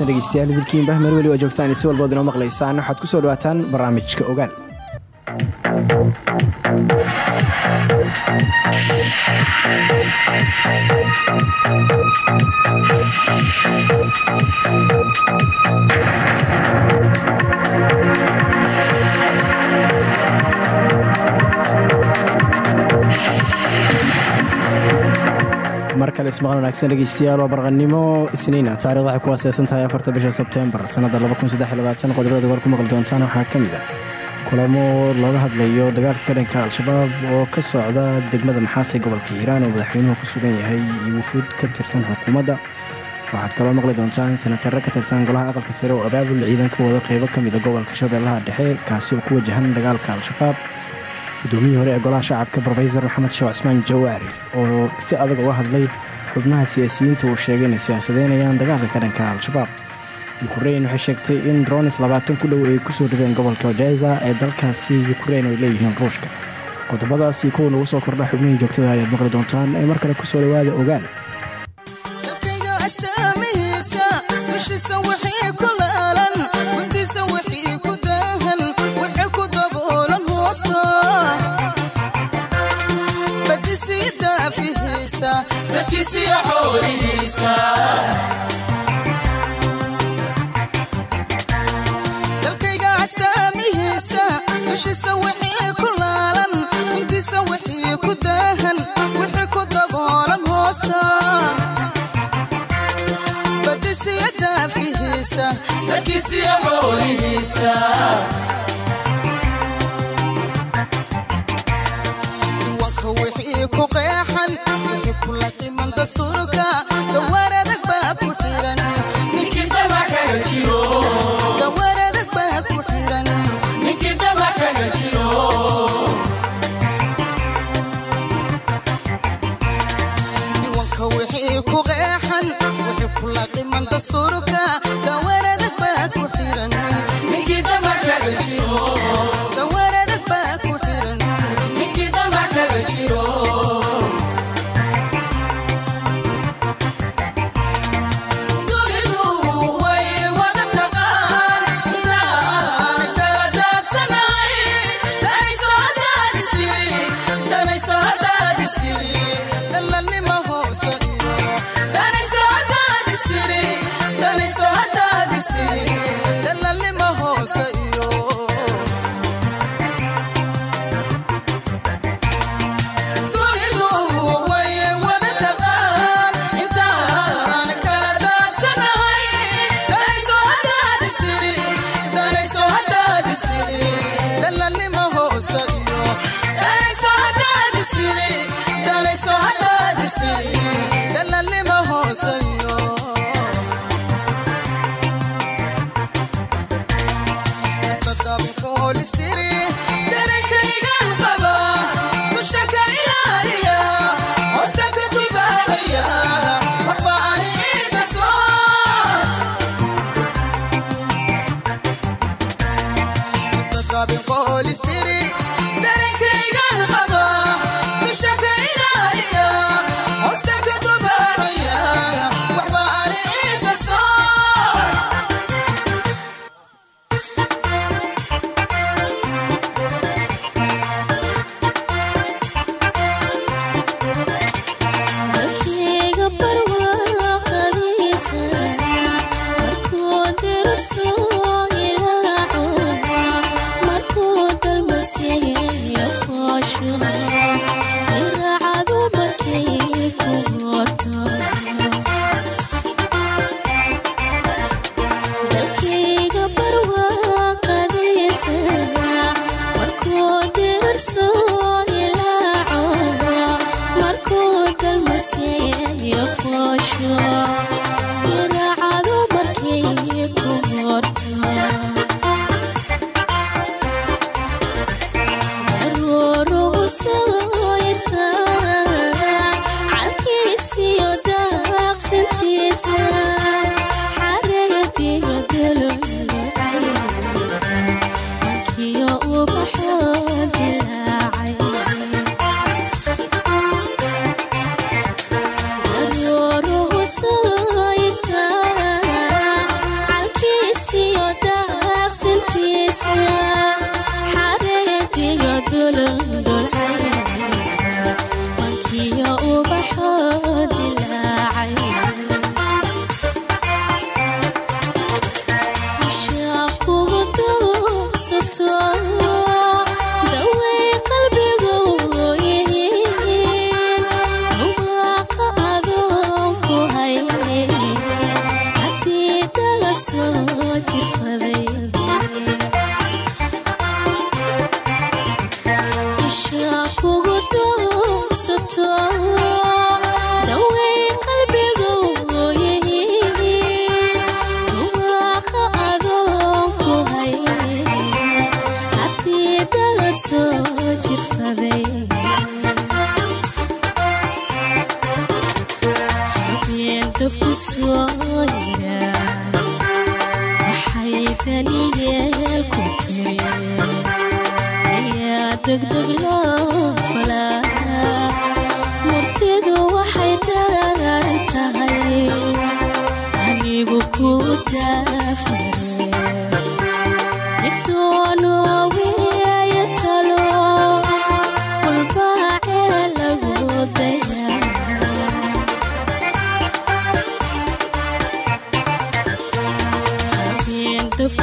wanaagsan dhegeystayaal idilkiinbah meel weli waa joogtaan si walbood inoo maqlaysaan waxaad ku soo dhawaataan barnaamijka ogaal mar kale wanaagsan dhegeystayaal waa barqanimo isniina. Taarikhda waxay ku aaseysan tahay afarta bisha sebteembar sannadda qodobada war ku maqli doontaan waxaa ka mid ah kulamo looga hadlayo dagaalka ka dhanka al-shabaab oo ka socda degmada maxaase gobolka hiiraan oo madaxweynuhu ku sugan yahay iyo wufuud ka tirsan xukuumadda waxaad kaloo maqli doontaan sanatarre ka tirsan golaha aqalka sare oo abaabul ciidan ka wada qeybo ka mida gobolka shabeellaha dhexe kaasi oo ku wajahan dagaalka al-shabaab gudoomiyii hore ee golaha shacabka rofesor maxamed sheekh cismaan jawaari oo si adag uga hadlay xubnaha siyaasiyiinta uu sheegay inay siyaasadeynayaan dagaalka ka dhanka al-shabaab. Yukrain waxay sheegtay in dronis labaatan ku dhow ay ku soo dhibeen gobolka odesa ee dalkaasi yukrain ay leeyihiin ruushka. Qodobadaasi kuwa lagu soo kordha xubnihii joogtada ayaad maqli doontaan ee mar kale ku soo dhawaada ogaan dalkayga astaamihiisa dushiisa wixii ku laalan guntiisa wixii ku daahan wixii ku daboolan hoosta. Badisiya daafihiisa dalkiisiya xoolihiisa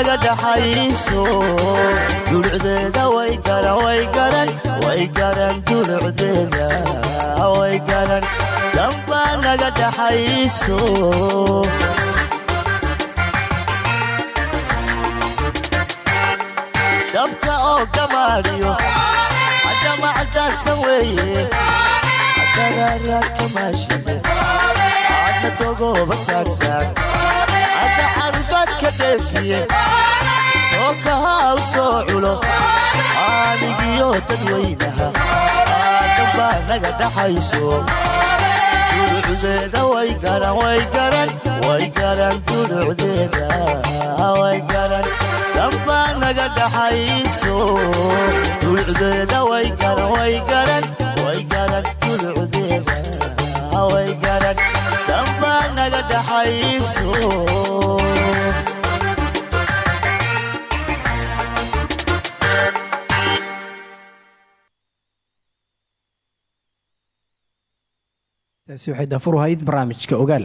naga dhaxayso dulucdeeda way garan way garan way garan dulucdeeda way garan dambaa naga dhaxayso dabka oo gamaaliyo haddama cadaadsan weeye karaaraad kamaashide aadna dogooba saarsaar carifaad ka dheefiye tookahaa u soo culo. Aanigiyo dadweynaha aadambaa naga dhaxayso. Dulucdeeda way garan way garan way garan dulucdeeda way garan. Dambaa naga dhaxayso. Dulucdeeda way garan way garan way garan dulucdeeda way garan naga dhaxayso taasi waxay daafur ahayd barnaamijka ogaal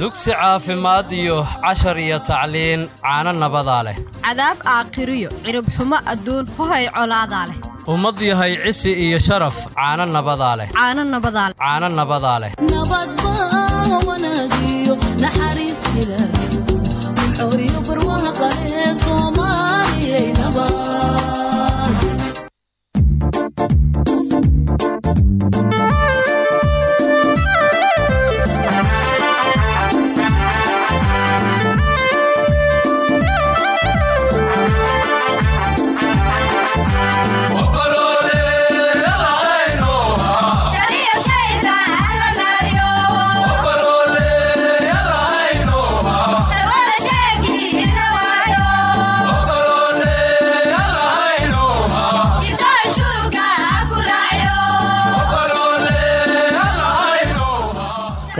dugsi caafimaad iyo cashar iyo tacliin caano nabadaa leh. Cadaab aakhiriyo ciribxumo adduun hohay colaadaa leh. Ummad yahay cisi iyo sharaf caano nabadaa leh. Caano nabadaa leh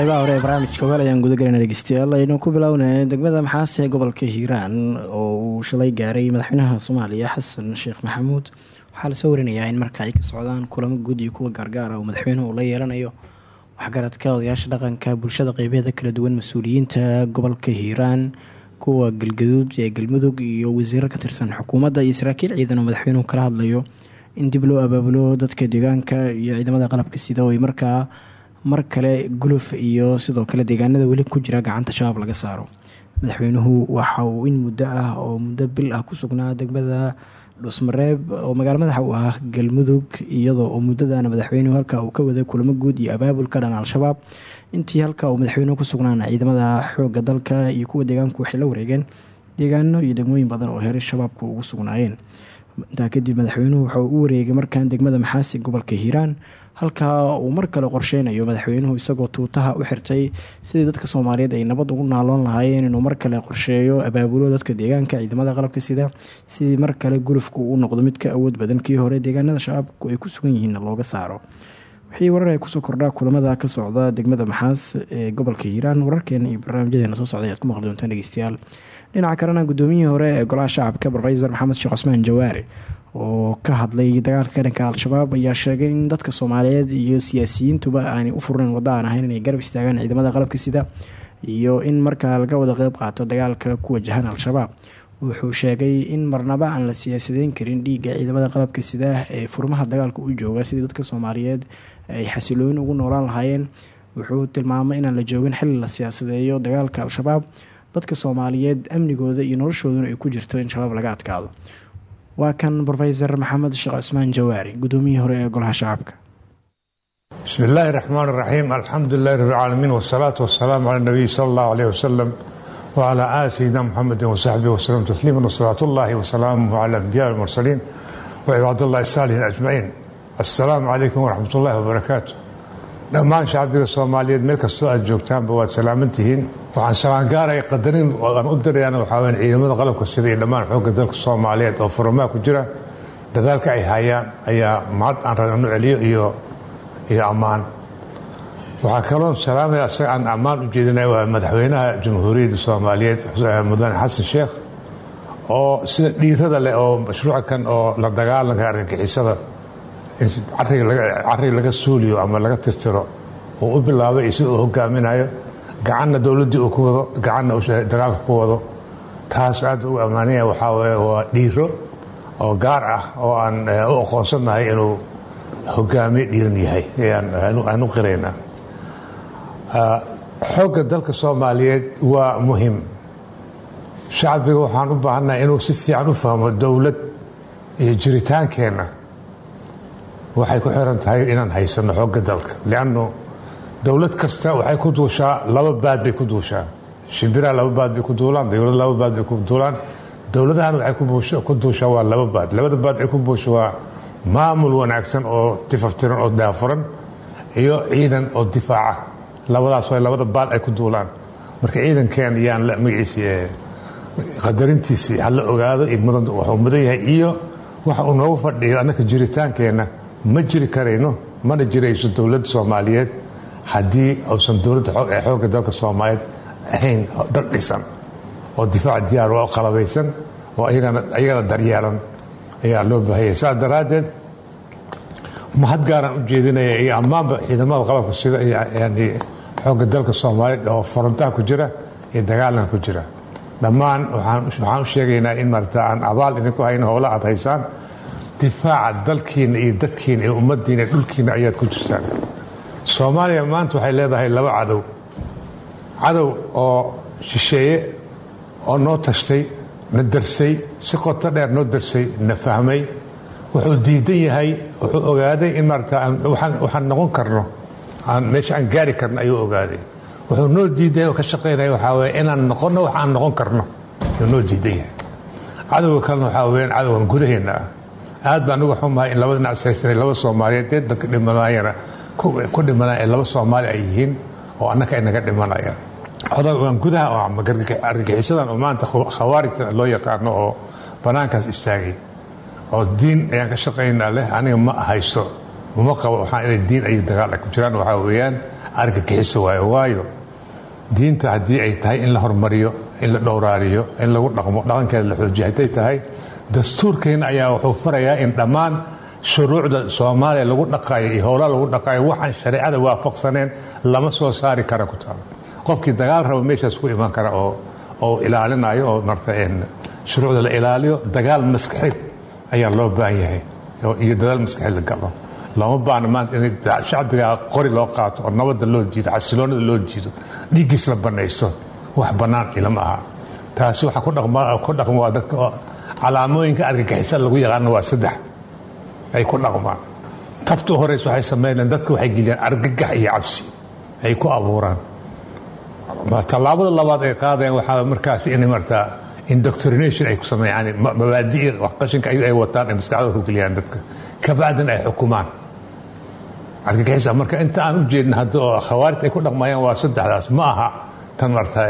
qaybaha hore ee barnaamijka ogaal ayaan guda galayna dhegeystayaal aynu ku bilownay degmada maxaase gobolka hiiraan oo uu shalay gaaray madaxweynaha soomaaliya xasan sheekh maxamuud. Waxaa la soo warinayaa in marka ay ka socdaan kulamo guud iyo kuwa gaargaara oo madaxweynuhu uu la yeelanayo waxgaradka odayaasha dhaqanka bulshada qeybeeda kala duwan mas'uuliyiinta gobolka hiiraan kuwa galgaduud ee galmudug iyo wasiiro ka tirsan xukuumadda iyo saraakiil ciidan oo madaxweynuhu kala hadlayo. In dib loo abaabulo dadka deegaanka iyo ciidamada qalabka sida oo markaa mar kale guluf iyo sidoo kale deegaanada weli ku jira gacanta shabaab laga saaro. Madaxweynuhu waxa uu in muddo ah oo muddo bil ah ku sugnaa degmada dhusmareeb oo magaalo madaxa u ah galmudug iyadoo oo muddadana madaxweynuhu halka uu ka waday kulamo guud iyo abaabul ka dhan al-shabaab. Intii halka uu madaxweynuhu ku sugnaana ciidamada xoogga dalka iyo kuwa deegaanku waxay la wareegeen deegaano iyo degmooyin badan oo heray shabaabku ugu sugnaayeen. Intaa kadib madaxweynuhu wuxuu u wareegay markan degmada maxaasi gobolka hiiraan halkaa uu mar kale qorsheynayo madaxweynuhu isagoo tuutaha u xirtay sidii dadka soomaaliyeed ay nabad ugu naaloon lahaayeen inuu mar kale qorsheeyo abaabulo dadka deegaanka ciidamada qalabka sida sidii mar kale gulufku uu noqdo mid ka awood badan kii hore deegaanada shabaabku ay ku sugan yihiinna looga saaro. Wixii warar ay ku soo kordhaa kulamada ka socda degmada maxaas ee gobolka hiiraan wararkeena iyo barnaamijyadeena soo socda ayaad ku maqli doontaan dhegeystayaal dhinaca kalena gudoomiyihii hore ee golaha shacabka rofesor maxamed sheekh cusmaan jawaare oo ka hadlay dagaalka qaranka al-shabaab ayaa sheegay in dadka soomaaliyeed iyo siyaasiyiintuba aanay u furnayn waddo aan ahayn inay garab istaagaan ciidamada qalabka sida iyo in markaa laga wada qeyb qaato dagaalka ku wajahan al-shabaab. Wuxuu sheegay in marnaba aan la siyaasadeyn karin dhiigga ciidamada qalabka sida ee furmaha dagaalka u jooga sidii dadka soomaaliyeed ay xasilooni ugu noolaan lahaayeen. Wuxuu tilmaamay inaan la joogin xilli la siyaasadeeyo dagaalka al-shabaab dadka soomaaliyeed amnigooda iyo noloshooduna ay ku jirto in shabaab laga adkaado. Waa kan rofeor maxamed sheekh cusmaan jawaari gudoomiyihii hore ee golaha shacabka. Bismi illaahi raxmaan raxiim alxamdu lilahi rab lcaalamiin wsalaatu wasalaamu cala nabiy sala allahu aleyh wasalam wcala aali sayidina muxamedi wasaxbihi waslm tasliima wsalaat ullahi wasalaamuhu cala ambiya almursaliin wacibaadallahi saalihin ajmaciin. Assalaamu calaykum waraxmat ullahi wabarakaatu dhammaan shacbiga soomaaliyeed meel kastoo aad joogtaanba waad salaaman waxaan salaangaaray qadarin aan u dirayaan waxaa weyn ciidamada qalabka sida iyo dhammaan xoogga dalka soomaaliyeed oo furamaha ku jira. Dadaalka ay hayaan ayaa mahad aan rabnu celiyo iyo ammaan. Waxaa kaloo salaamaya isaga aan ammaan u jeedinaya waa madaxweynaha jamhuuriyadda soomaaliyeed mudane xasan sheekh oo sida dhiirada leh oo mashruuca kan oo la dagaalanka argagixisada cariga laga suuliyo ama laga tirtiro uu u bilaabay iyo sida uu hogaaminayo gacanna dowladdii uu ku wado gacanna dagaalka ku wado taas aad ugu ammaanaya waxaa waa dhiiro oo gaar ah oo aan u aqoonsannahay inuu hogaamiye dhiiran yahay. Aan u qiraynaa xoogga dalka soomaaliyeed waa muhiim shacbiga waxaan u baahannahay inuu si fiican u fahmo dowlad iyo jiritaankeenna. Waxay ku xiran tahay inaan haysano xoogga dalka liannu dowlad kasta waxay ku duushaa laba baad bay ku duushaa. Shimbiraha laba baad bay ku duulaan dowlad laba baad bay ku duulaan. Dowladahan waxay ku duushaa waa laba baad. Labada baad ay ku buusha waa maamul wanaagsan oo tifaftiran oo daafuran iyo ciidan oo difaaca. Labadaas waa labada baad ay ku duulaan. Marka ciidankeen yaan magaciisi qadarintiisii hala ogaado wuxuu mudan yahay. Iyo waxa uu noogu fadhiyo annaka jiritaankeenna ma jiri karayno mana jirayso dowladda soomaaliyeed haddii uusan dowladda xoogga dalka soomaaliyeed ahayn dad dhisan oo difaac diyaar oo qalabaysan oo ayagana daryeelan ayaa loo baahaya saas daraaddeed mahad gaaraan u jeedinaya iyo ammaanba ciidamada qalabka sida xoogga dalka soomaaliyeed oo forontaha ku jira iyo dagaalanka ku jira. Dhammaan waxaan u sheegaynaa in marata aan abaal idinku hayno howla aad haysaan difaaca dalkiina iyo dadkiina iyo ummaddiina dhulkiina ayaad ku jirtaan soomaaliya maanta waxay leedahay laba cadow. Cadow oo shisheeye oo noo tashtay na darsay si qoto dheer noo darsay na fahmay. Wuxuu diidan yahay wuxuu ogaaday in maarata waxaan noqon karno meesha aan gaari karno ayuu ogaaday. Wuxuu noo diiday oo ka shaqaynaya waxaa inaan noqonno wax aan noqon karno. Ayuu noo diidan yahay. Cadowga kalena waxaa weyaan cadowgan gudaheenna ah. Aad baan uga xumahay in labada dhinac saystanay laba soomaaliyeed dadka dhimanayana ku dhimanaya ee laba soomaali ay yihiin oo annaka ay naga dhimanayaan cadowgan gudaha oo argagixisadan oo maanta khawaarijtan loo yaqaano oo bannaankaas istaagay oo diin ayaan ka shaqaynaa leh aniga ma haysto uma qabo waxaan inay diin ay dagaal ay ku jiraan waxaa weeyaan argagixiso waayo waayo diinta haddii ay tahay in la hormariyo in la dhowraariyo in lagu dhaqmo dhaqankeeda la xoojiyo hadday tahay dastuurkeenna ayaa wuxuu farayaa in dhammaan shuruucda soomaaliya lagu dhaqaayo iyo howlaa lagu dhaqaayo waxaan shareecada waafaqsaneen lama soo saari kara ku taalo qofkii dagaal raba meeshaas ku iman kara oo ilaalinayo oo marta shuruucda la ilaaliyo dagaal maskaxeed ayaa loo baahan yahay iyo dadaal maskaxeed la galo. Looma baahna maanta in shacbiga qori loo qaato oo nabadda loo jiido xasiloonada loo jiido dhiiggiis la banaysto wax bannaan ilama aha. Taasi waxa ku dhaqma waa dadka calaamooyinka argagixisa lagu yaqaano waa saddex ay ku dhaqmaan. Tabta horeys waxay sameynayaan dadka waxay geliyaan argagax iyo cabsi. Ay ku abuuraan. Tallaabada labaad ay qaadayaan waxaa markaas in martaa indoctrination ay ku sameeyaan mabaadi'i qashinka ay wataan ay maskaxdooda ku geliyaan dadka. Kabacdin ay xukumaan. Argagixisa marka inta aan u jeedin hadda oo khawaarid ay ku dhaqmayaan waa saddexdaas. Ma aha tan martaa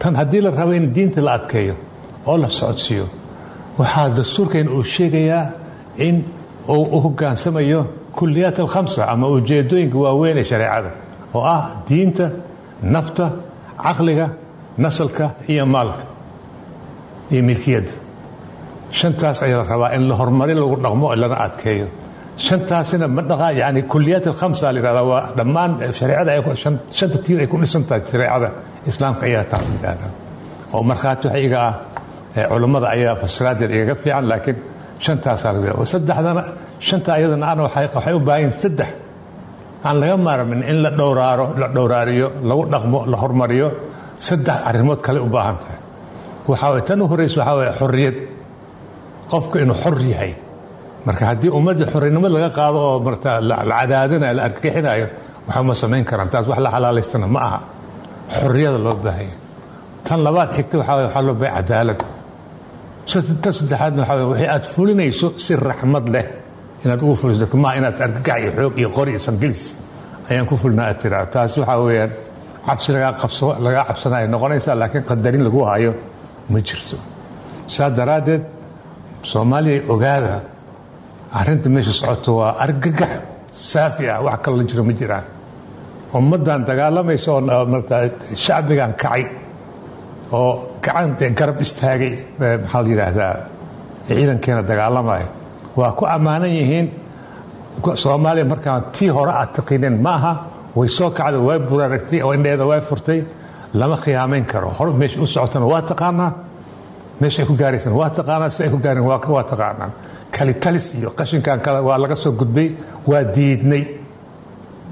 tan haddii la rabo in diinta la adkeeyo oo la socodsiiyo waxaa dastuurkeena uu sheegayaa in uu u hogaansamayo kuliyaat alkhamsa ama ujeedooyinka waaweyn ee shareecada oo ah diinta nafta caqliga nasalka iyo maalka iyo milkiyadda. Shantaas ayaa la rabaa in la horumari lagu dhaqmo lana adkeeyo. Shantaasina ma dhaqa yani kuliyaat alkhamsa la yidhahdaa waa dhammaan shareecada shanta tiir ay ku dhisan tahay shareecada islaamka ayaa taa la yidhahdaa. Oo markhaati waxa iga ah ee culummada ayaa fasiraadeed igaga fiican laakiin shantaasaa laga saddexdana shanta ayadana ana waxay u baahan yihiin saddex. Aan laga maarmin in la dhowraaro la dhowraariyo lagu dhaqmo la hormariyo saddex arrimood kale u baahan tahay. Waxaa waye tan u horeysa waxaa waye xorriyad. Qofku inuu xor yahay. Marka haddii ummadda xorrinimo laga qaado oo marta la cadaadinayo la argagixinayo waxa ma samayn karaan. Taas wax la xalaalaystana ma aha. Xorriyada loo baahanya tan labaad xigta waxaa waye waxaa loo baahaya cadaalad tan saddexaadna waxaa waye wixii aad fulinayso si raxmad leh inaad ugu fuliso dadka maaha inaad argagax iyo xoog iyo qori iyo sangilis ayaan ku fulnaa aad tiraa taasi waxaa weeyaan cabsi lagaa lagaa cabsanaya noqonaysaa laakiin qadarin lagu hayo ma jirto. Saa daraaddeed soomaaliya ogaada arrinta meesha socoto waa argagax saafi ah wax kaloo la jiro ma jiraan. Ummaddan dagaalamaysa oo marta shacbigan kacay oo gacan dee garab istaagay maxaa la yidhaahdaa ciidankeena dagaalamaya waa ku ammaanan yihiin soomaaliya markaan tii hore aad taqiineen ma aha way soo kacday way buraaragtay oo indheeda way furtay lama khiyaamayn karo. Hor meesha u socotana waa taqaanaa? Meesha ay ku gaaraysana waa taqaanaa? Si ay ku gaareen waa waa taqaanaa. Kalitalis iyo qashinkan kale waa laga soo gudbay waa diidnay.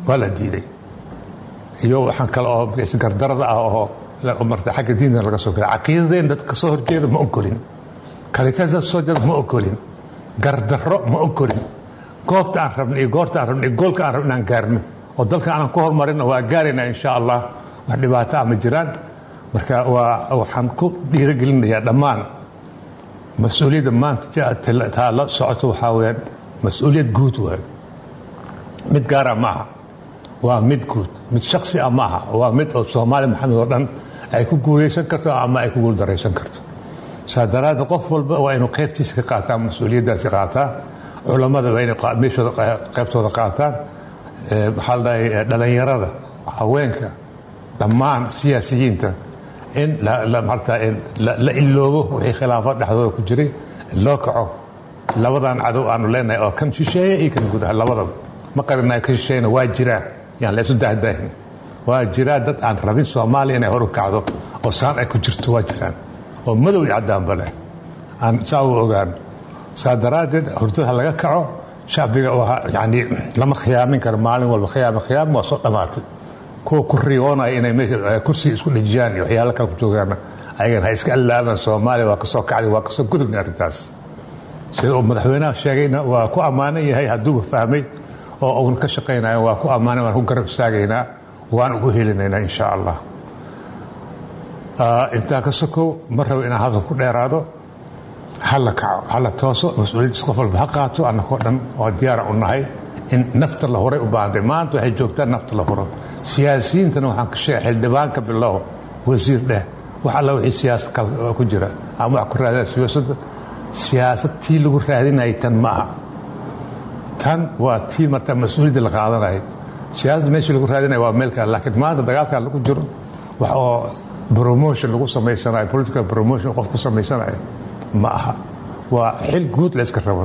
Waa la diiday iyo waxaan kale oo gardarada ah oo marta xagga diinta laga soo gala caqiidadeen dadka ka soo horjeeda ma ogolin kalitalis dadka soo jeeda ma ogolin gardarro ma ogolin goobta aan rabnay iyo goorta aan rabnay iyo goolka aan rabnay inaan gaarno oo dalkan aanan ku horumarinna waa gaaraynaa insha allah wax dhibaato ah ma jiraan marka waxaan ku dhiirigelinayaa dhammaan mas'uuliyadda maanta taa socoto waxaa weyaan mas'uuliyad guud waayo mid gaara maaha waa mid guud mid shaksi ah maaha waa mid oo soomaali maxamed oo dhan ay ku guuleysan karto ama ay ku guuldaraysan karto. Saa daraaddeed qof walba waa inuu qaybtiisa ka qaataa mas'uuliyaddaasi qaataa culammada waa inay meeshooda qaybtooda qaataan. Maxaa la dhahay dhalinyarada haweenka dhammaan siyaasiyiinta in marta la iloobo wixii khilaafad dhexdooda ku jiray loo kaco. Labadan cadow aanu leenahay oo kan shisheeye iyo kan gudaha labadaba. Ma qarinayo kan shisheeyena waa jiraa yaan laysu dahdaahin waa jiraa dad aan rabin soomaaliya inay hor u kacdo oo saan ay ku jirto waa jiraan. Oo madow iyo caddaanba leh. Aan saa u ogaan. Saa daraaddeed hurdada laga kaco shacbiga yani lama khiyaamin karo maalin walba khiyaama khiyaam waa soo dhammaatay kuwa ku riyoonaya inay meesha kursi isku dhejiyaan iyo waxyaalo kale ku joogaan ayagan ha iska allaabaan soomaaliya waa ka soo kacday waa ka soo gudubnay arrintaas. Sida uu madaxweynaha sheegayna waa ku ammaanan yahay hadduuba fahmay oo uuna ka shaqaynayo waa ku ammaanan waan ku garab istaagaynaa waan ugu helinaynaa insha allah. Intaa ka sokow ma rabo inaan hadal ku dheeraado. Hala kaco hala tooso mas'uuliyaddiis qof walba ha qaato annakoo dhan oo diyaara u nahay in nafta la horay u baahantay maanta waxay joogtaa nafta la horo siyaasiyiintana waxaan ka sheegay xildhibaanka bilow wasiir dheh. Wax alla wixii siyaasad ku jira. Ama wax ku raadinaya siyaasadda. Siyaasad tii lagu raadinayay tan ma aha. Tan waa tii marta mas'uuliyadda la qaadanayay siyaasad meeshii lagu raadinaya waa meel kale laakiin maanta dagaalkaa lagu jiro wax oo promotion lagu samaysanayo political promotion qof ku samaysanayo ma aha. Waa xil guud la iska rabo.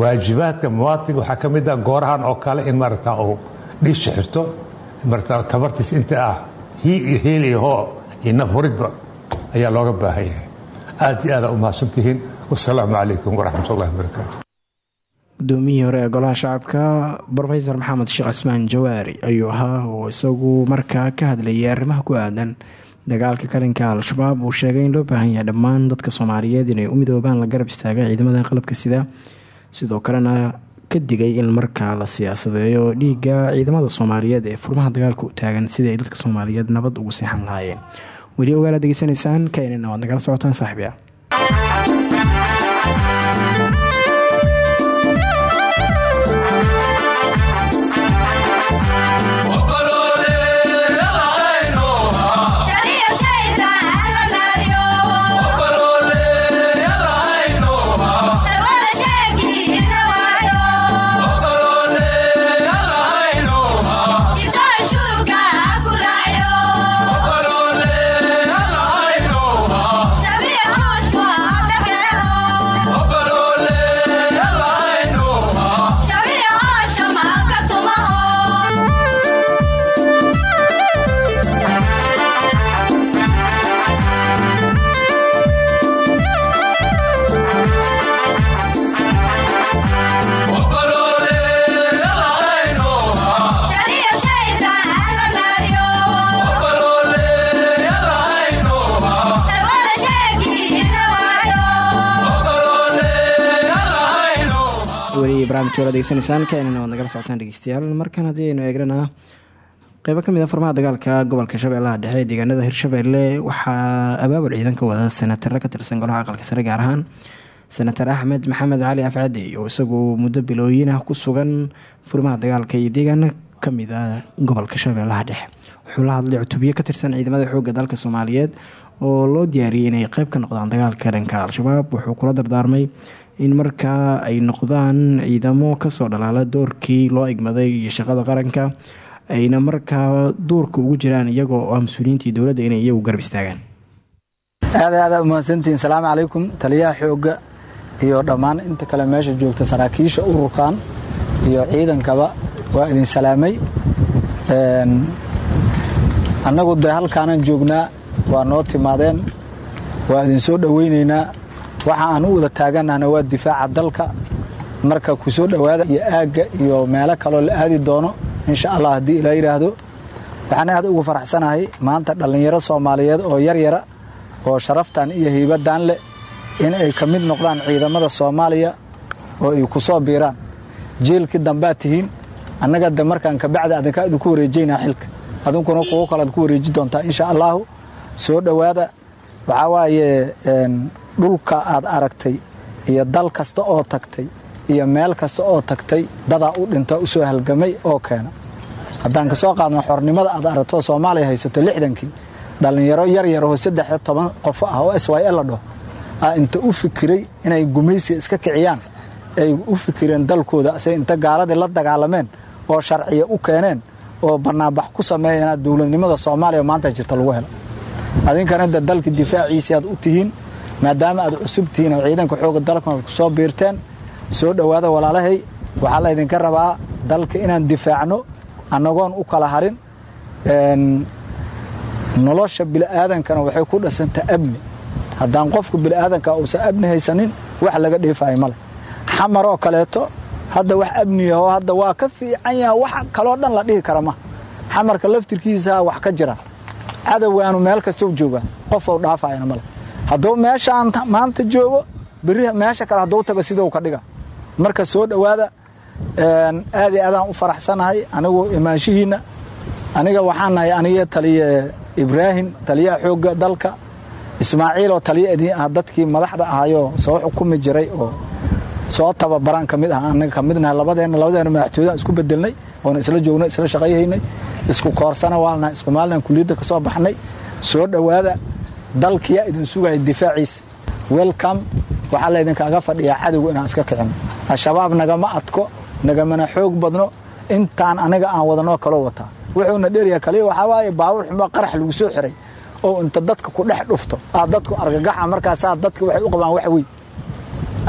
Waajibaadka muwaadinka waxaa ka mid ah goorahan oo kale in maarata uu dhiisha xirto marata tabartiis inta ah hii iyo hiil ayaa looga baahan yahay. Aad iyo aada u mahadsantihiin. Wasalaamu calaykum waraxmat wabarakaatu gudoomiyihii hore ee golaha shacabka rofesor maxamed sheekh cismaan jawaari ayuu ahaa oo isagu markaa ka hadlayay arrimaha ku aadan dagaalka kalinka al-shabaab uu sheegay in loo baahan yahay dhammaan dadka soomaaliyeed inay u midoobaan la garab istaaga ciidamada qalabka sida sidoo kalena ka digay in markaa la siyaasadeeyo dhiigga ciidamada soomaaliyeed ee furmaha dagaalka u taagan sidii ay dadka soomaaliyeed nabad ugu seexan lahaayeen weli ogaala degeysanaysaan knn waad nagala socotaan saaxiibyaa weli barnaamijka wala degeysanaysaan keenana waad nagala socotaan dhegeystayaal markan haddii aynu eegnana qeybo ka mid a furmaha dagaalka gobolka shabeellaha dhexe ee deegaanada hirshabeelle waxaa abaabul ciidan ka wada senataro ka tirsan golaha aqalka sare gaar ahaan senatar axmed maxamed cali afcadi oo isagu muddo bilooyin ah ku sugan furmaha dagaalka iyo deegaano ka mid a gobolka shabeellaha dhexe wuxuu la hadlay cutubyo ka tirsan ciidamada xoogga dalka soomaaliyeed oo loo diyaariyey inay qeyb ka noqdaan dagaalka dhanka al-shabaab wuxuu kula dardaarmay in markaa ay noqdaan ciidamo ka soo dhalaala doorkii loo egmaday iyo shaqada qaranka ayna markaa duurka ugu jiraan iyagoo mas'uuliyiintii dowladda inay iyagu garab istaagaan. Aad aada umahadsantihiin salaamu calaykum. Taliyaha xoogga iyo dhammaan inta kale meesha joogta saraakiisha ururkan iyo ciidankaba waa idin salaamay. Annagu de halkaanaan joognaa waa noo timaadeen waa idin soo dhowaynaynaa waxa aan u wada taaganahna waa difaaca dalka. Marka ku soo dhowaada iyo aagga iyo meelo kaloo la aadi doono insha allah haddii ilaa yidhaahdo waxaan aad ugu faraxsanahay maanta dhallinyaro soomaaliyeed oo yaryara oo sharaftan iyo hiibadan leh in ay ka mid noqdaan ciidamada soomaaliya oo ay ku soo biiraan. Jiilkii dambaad tihiin annaga de markaan kabacdi adinkaa idinku wareejaynaa xilka. Adinkuna kuwo kalead ku wareeji doontaa insha allaahu soo dhowaada. Waxaa waaye dhulka aad aragtay iyo dal kasta oo tagtay iyo meel kasta oo tagtay dadaa u dhinta u soo halgamay oo keena. Haddaan ka soo qaadno xornimada aad aragtoo soomaaliya haysato lixdankii dhallinyaro yar yarahoo saddex toban qof ah oo s y l dhaho aa inta u fikiray inay gumaysiga iska kiciyaan ay u fikireen dalkooda se inta gaaladii la dagaalameen oo sharciya u keeneen oo bannaanbax ku sameeyana dowladnimada soomaaliya maanta jirta lagu helo. Adinkana de dalka difaaciisi aad u tihiin maadaama aad cusub tihiin oo ciidanka xooga dalkan aad ku soo biirteen soo dhowaada walaalahay waxaa laydinka rabaa dalka inaan difaacno annagoon u kala harin nolosha bili'aadankana waxay ku dhasanta amni. Haddaan qofka bili'aadanka uusan amni haysanin wax laga dheefayo male xamar oo kaleeto hadda wax amniyaho hadda waa ka fiican yaha wax kaloo dhan la dhihi kara ma. Xamarka laftirkiisaa wax ka jira. Cadowgaanu meel kastoo joogaan qofou dhaafayana male hadduu meeshaan maanta joogo berri meesha kale hadduu tago sidou ka dhiga. Marka soo dhowaada aad iyo aadaan u faraxsanahay anigu imaanshihiinna aniga waxaan nahay aniga taliye ibraahim taliyaha xoogga dalka. Ismaaciil oo taliya ah dadkii madaxda ahayoo soo xukumi jiray oo soo tababaran ka mid ah. Anaga ka midnahay labadeenna labadeenna madaxtooyadaan isku bedelnay oona isla joognay isla shaqayhaynay isku koorsana waalnahay isku maalinahan kuliyadda ka soo baxnay. Soo dhowaada dalkiyaa idin sugaya difaaciisa welcome. Waxaa laydinkaaga fadhiyaa cadowga inaan iska kicino al-shabaab nagama adko nagamana xoog badno. Intaan anaga aan wadanoo kaloo wataa wuxuuna dheeryaha kaliya waxaa waaye baabur xumo qarax lagu soo xiray oo inta dadka ku dhex dhufto. Aad dadku argagaxa markaasaa dadka waxay u qabaan wax weyn.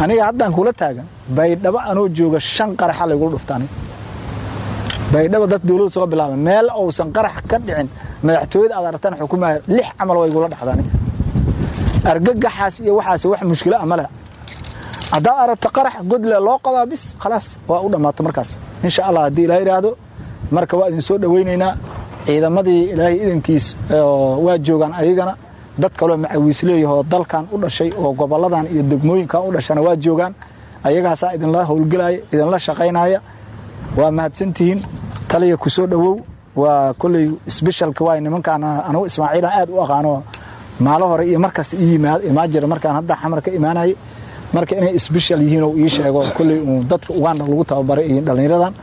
Aniga haddaan kula taagan baydhabo anoo jooga shan qaraxa laygula dhufta aniga dad dowladda soo bilaaba meel uusan qarax ka dhicin madaxtooyada aad aragtaan xukumaya lix camal waa igula dhexda aniga. Argagaxaas iyo waxaas wax mushkilo ah male haddaad aragto qarax godle loo qadaa bis khalaas waa u dhammaato markaas. Insha allah haddii ilaa yidhaahdo marka waa idin soo dhowaynaynaa ciidamadii ilaahay idankiis waa joogaan ayagana dad kaloo macawiisleeyahoo dalkan u dhashay oo gobolladan iyo degmooyinkan u dhashana waa joogaan. Ayagaasaa idinla howlgelaya idinla shaqaynaya. Waa mahadsantihiin taliya ku soo dhowow waa kolley sbeshalka waay nimankaan anugu ismaaciilan aad u aqaano. Maalo hore iyo markaas ii imaan jira markaan hadda xamar ka imaanayay marka inay sbeshal yihiin oo ii sheego kolley uu dadka uganda lagu tababaray iyo dhallinyaradan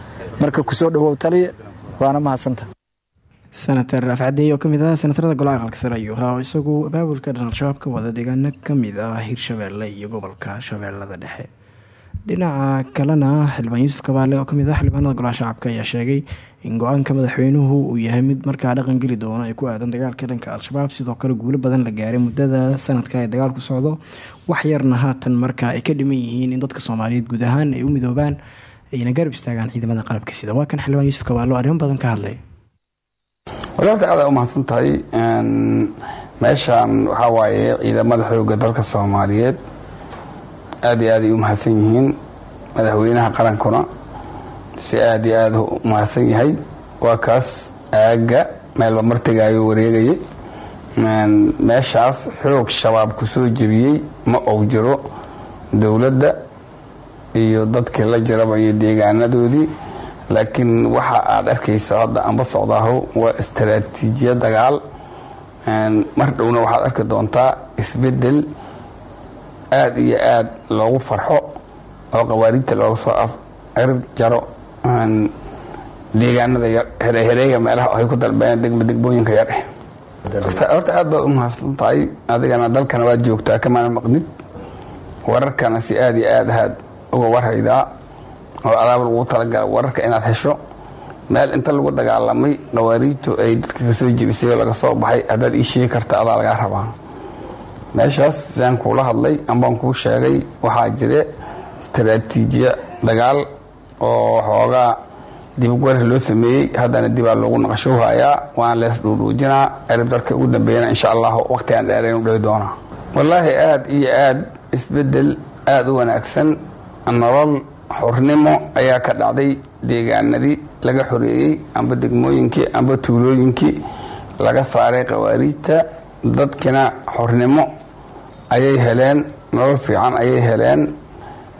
marka ku soo dhowow taliya waana mahadsanta senatar afcadeey oo ka mid ah senatarada golaha aqalka sare ayuu ahaa isagu abaabulka dhan al-shabaab ka wada deegaano ka mid ah hirshabeelle iyo gobolka shabeellada dhexe dhinaca kalena xildhibaan yuusuf kabaale oo ka mid ah xildhibaanada golaha shacabka ayaa sheegay in go'aanka madaxweynuhu uu yahay mid markaa dhaqan geli doono ay ku aadan dagaalka dhanka al-shabaab. Sidoo kale guulo badan la gaaray muddada sanadka ee dagaalku socdo. Wax yarna haatan markaa ay ka dhiman yihiin in dadka soomaaliyeed guud ahaan ay u midoobaan ayna garab istaagaan ciidamada qalabka sida. Waa kan xildhibaan yuusuf kabaale oo arrimo badan ka hadlay. Walaalta aad ay u mahadsan tahay meeshaan waxaa waaye ciidamada xooga dalka soomaaliyeed aad iyo aad ay u mahadsan yihiin madaxweynaha qarankuna si aad iyo aad u mahadsan yahay. Waa kaas aagga meelba martigaayo wareegayay. Meeshaas xoog shabaab ku jebiyey ma ou jiro dowladda iyo dadkii la jiraba iyo deegaanadoodii. Laakiin waxa aad arkaysa hadda amba socdaaho waa istaraatiijiya dagaal. Mar dhowna waxaad arki doontaa isbeddel aada iyo aada loogu farxo oo qawaariijta looga soo cirib jaro deegaanada yar herehereega meelaha ay ku dalbeen degma degmooyinka yar. Horta aad baad u tahay adigana dalkana waad joogtaa kamana maqnid. Wararkana si aada iyo aad ahaad uga warhaydaa oo adaab lagu talagala wararka inaad hesho. Meel inta lagu dagaalamay qawaariijtu ay dadka ka soo jebisay oo laga soo baxay haddaad ii sheegi karta adaa lagaa rabaa meeshaas siaan kuula hadlay ambaan kuu sheegay waxaa jire istaraatiijiya dagaal oo xoogaa dibugwarhi loo sameeyey. Haddana dibaa loogu naqashowhayaa waana lees dhuudhuujinaa cirib darka ugu dambeeyana insha allahu waqti aan dheerayn u dhici doonaa. Wallaahi aada iyo aad isbeddel aada u wanaagsan. Nolol xornimo ayaa ka dhacday deegaanadii laga xoreeyey amba degmooyinkii amba tuulooyinkii laga saaray qawaariijta dadkina xornimo ayay heleen nolol fiican ayay heleen.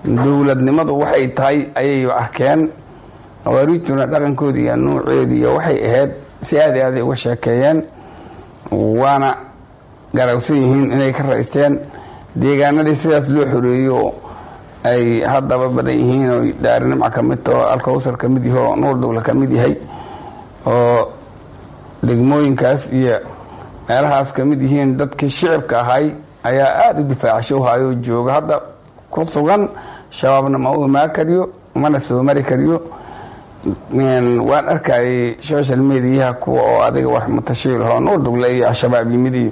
Dowladnimadu waxay tahay ayay arkeen. Qawaariijtuna dhaqankoodi iyo nuuceedi iyo waxay ahayd si aada aaday uga sheekeeyeen. Waana garawsan yihiin inay ka raysteen deegaanadii sidaas loo xoreeyo ay haddaba badan yihiin oo daarinimca ka mid taho alkawsar ka mid yahay oo nuur dowla ka mid yahay oo degmooyinkaas iyo meelahaas ka mid yihiin dadkii shicibka ahay ayaa aada u difaacashowhayo jooga hadda ku sugan shabaabna ma u imaan kariyo mana soo mari kariyo. Waan arkayay social mediaha kuwa oo adiga wax mutashiil oo nuur dugle iyo shabaab yimid iyo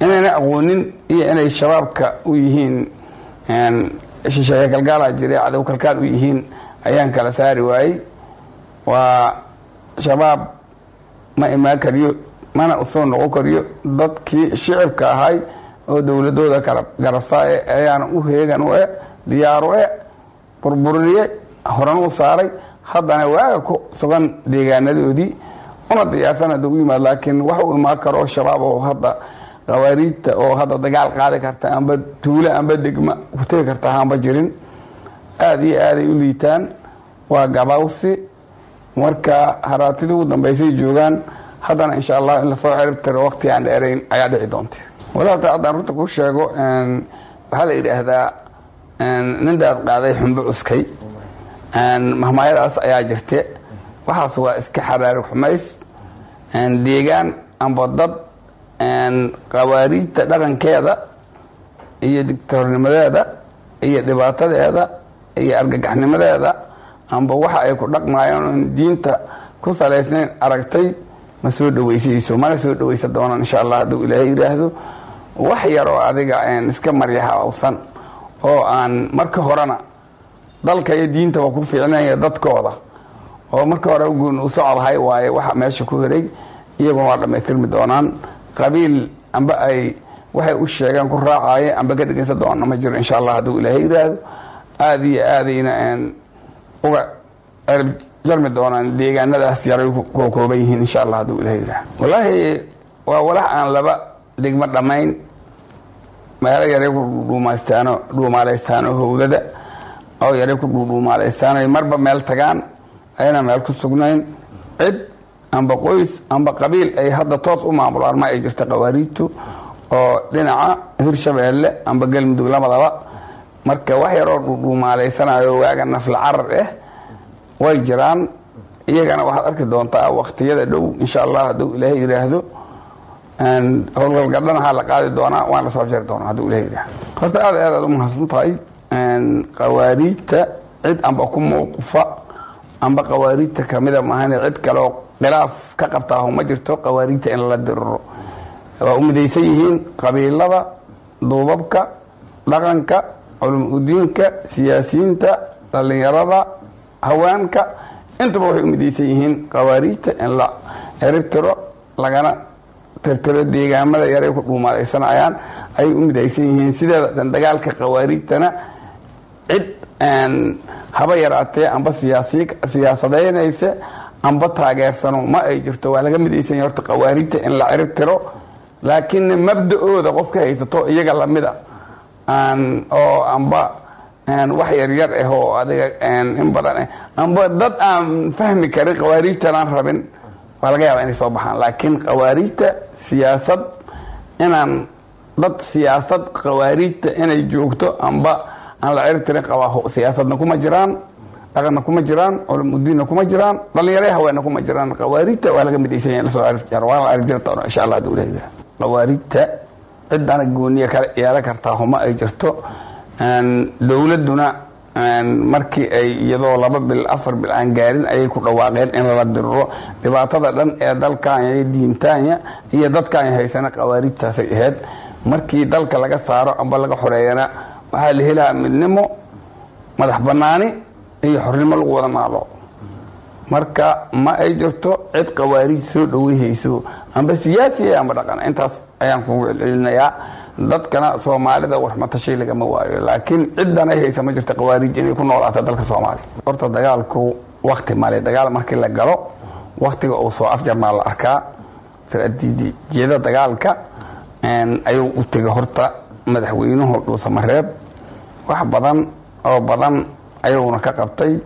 inayna aqoonin iyo inay shabaabka u yihiin shisheeye kalgaala jire cadow kalkaal u yihiin ayaan kala saari waayey. Waa shabaab ma imaan kariyo mana u soo noqon kariyo. Dadkii shicibka ahay oo dowladooda garabsaaye ayaana u heegan u e diyaaru e burburniye horan u saaray haddana waaga ku sugan deegaanadoodii una diyaarsan hadda u yimaad laakiin wax u imaan karo shabaab oo hadda qawaariijta oo hadda dagaal qaadi karta amba tuule amba degma ku tegi karta haanba jirin. Aada iyo aaday u liitaan waa gabawsi. Marka haraatidii ugu dambaysay joogaan haddana insha allah in la soo cirib tiro waqti aan dheerayn ayaa dhici doonta walaata haddaan runta kuu sheego waxaa la yidhaahdaa nindaad qaaday xumbo cuskay. Mahmaayadaas ayaa jirte. Waxaas waa iska xaraari xumays. Deegaan amba dad qawaariijta dhaqankeeda iyo digtoornimadeeda iyo dhibaatadeeda iyo argagaxnimadeeda amba waxa ay ku dhaqmaayeen oon diinta ku salaysnayn aragtay ma soo dhaweysayso mana soo dhaweysa doonaan insha allah hadduu ilaahay yidhaahdo wax yaroo adiga iska maryaha awsan oo aan marka horena dalka iyo diintaba ku fiicnaya dadkooda oo marka hore goon u socodhay waaye waxa meesha ku hiray iyaguna waa dhammaystirmi doonaan. Qabiil amba ay waxay u sheegeen ku raacaye amba ka dhegeysan doona ma jiro insha allah hadduu ilaahay yidhaahdo. Aada iyo aadayna uga cirib jarmi doonaan deegaanadaas yaray kooban yihiin insha allah hadduu ilahay yidhaahdo. Wallaahi waa walax aan laba degmo dhammayn. Meelo yaray ku dhuumaystaano dhuumaalaystaano howlada oo yaray ku dhuudhuumaalaystaano marba meel tagaan ayna meel ku sugnayn. Cid amba qoys amba qabiil ay hadda toos u maamulaan ma ay jirta qawaariijtu oo dhinaca hirshabeelle amba galmudug labadaba. Marka wax yaroo dhuudhuumaalaysanayo waaga nafla carar ah way jiraan. Iyagana waxaad arki doontaa waqtiyada dhow insha allah hadduu ilaahay yidhaahdo howlgalgadhanaha la qaadi doonaa waan la soo jari doonaa hadduu ilahay yidhaahdo horta aad aad aad u mahadsan tahay qawaariijta cid amba ku mawqufa amba qawaariijta kamida maahane cid kaleoo khilaaf ka qabtaaho ma jirto qawaariijta in la diriro waa u midaysan yihiin qabiilada duubabka dhaqanka culum udiinka siyaasiyiinta dhallinyarada haweenka intuba waxay u midaysan yihiin qawaariijta in la. Ciribtiro lagana tirtiro deegaamada yaray ku dhuumaalaysanayaan ayay u midaysan yihiin sideeda dhan dagaalka qawaariijtana cid haba yaraatee amba siyaasadeynaysa amba taageersano ma ay jirto. Waa laga midaysan yahay horta qawaariijta in la cirib tiro. Laakiin mabda-ooda qofka haysato iyaga lamida oo amba wax yaryar ah oo adiga in badan ah amba dad aan fahmi karin khawaariijtan aan rabin waa laga yaaba inay soo baxaan. Laakiin khawaariijta siyaasad inaan dad siyaasad khawaariijta inay joogto amba aan la cirib tirin siyaasadna kuma jiraan dhaqanna kuma jiraan culamudiinna kuma jiraan dhalinyaraya haweenna kuma jiraan. Khawaariijta waa laga midaysan yahay la soo cirib waa la cirib jiri insha allah haduu leeyahay. Ciddana gooniya kale yeelan kartaa huma ay jirto. Dowladduna markii ay iyadoo laba bil afar bil aan gaarin ayay ku dhawaaqeen in lala diriro dhibaatada dhan ee dalkaanya iyo diintaanya iyo dadkaanya haysana khawaarijtaasay ahayd. Markii dalka laga saaro amba laga xoreeyana waxaa la helaha midnimo madax banaani iyo xornimo lagu wada naalo marka ma ay jirto cid khawaarij soo dhaweyhayso amba siyaasiya amba dhaqan intaas ayaan kugu celcelinayaa dadkana soomaalida warmatashay lagama waayo laakiin ciddanay haysa ma jirto khawaarij inay ku noolaata dalka soomaaliya. Horta dagaalku wakti male dagaal markii la galo waktiga uu soo afjarmaa la arkaa. Jeeda dagaalka ayuu u tegay horta madaxweynuhu dhuusamareeb wax badan oo badan ayuuna ka qabtay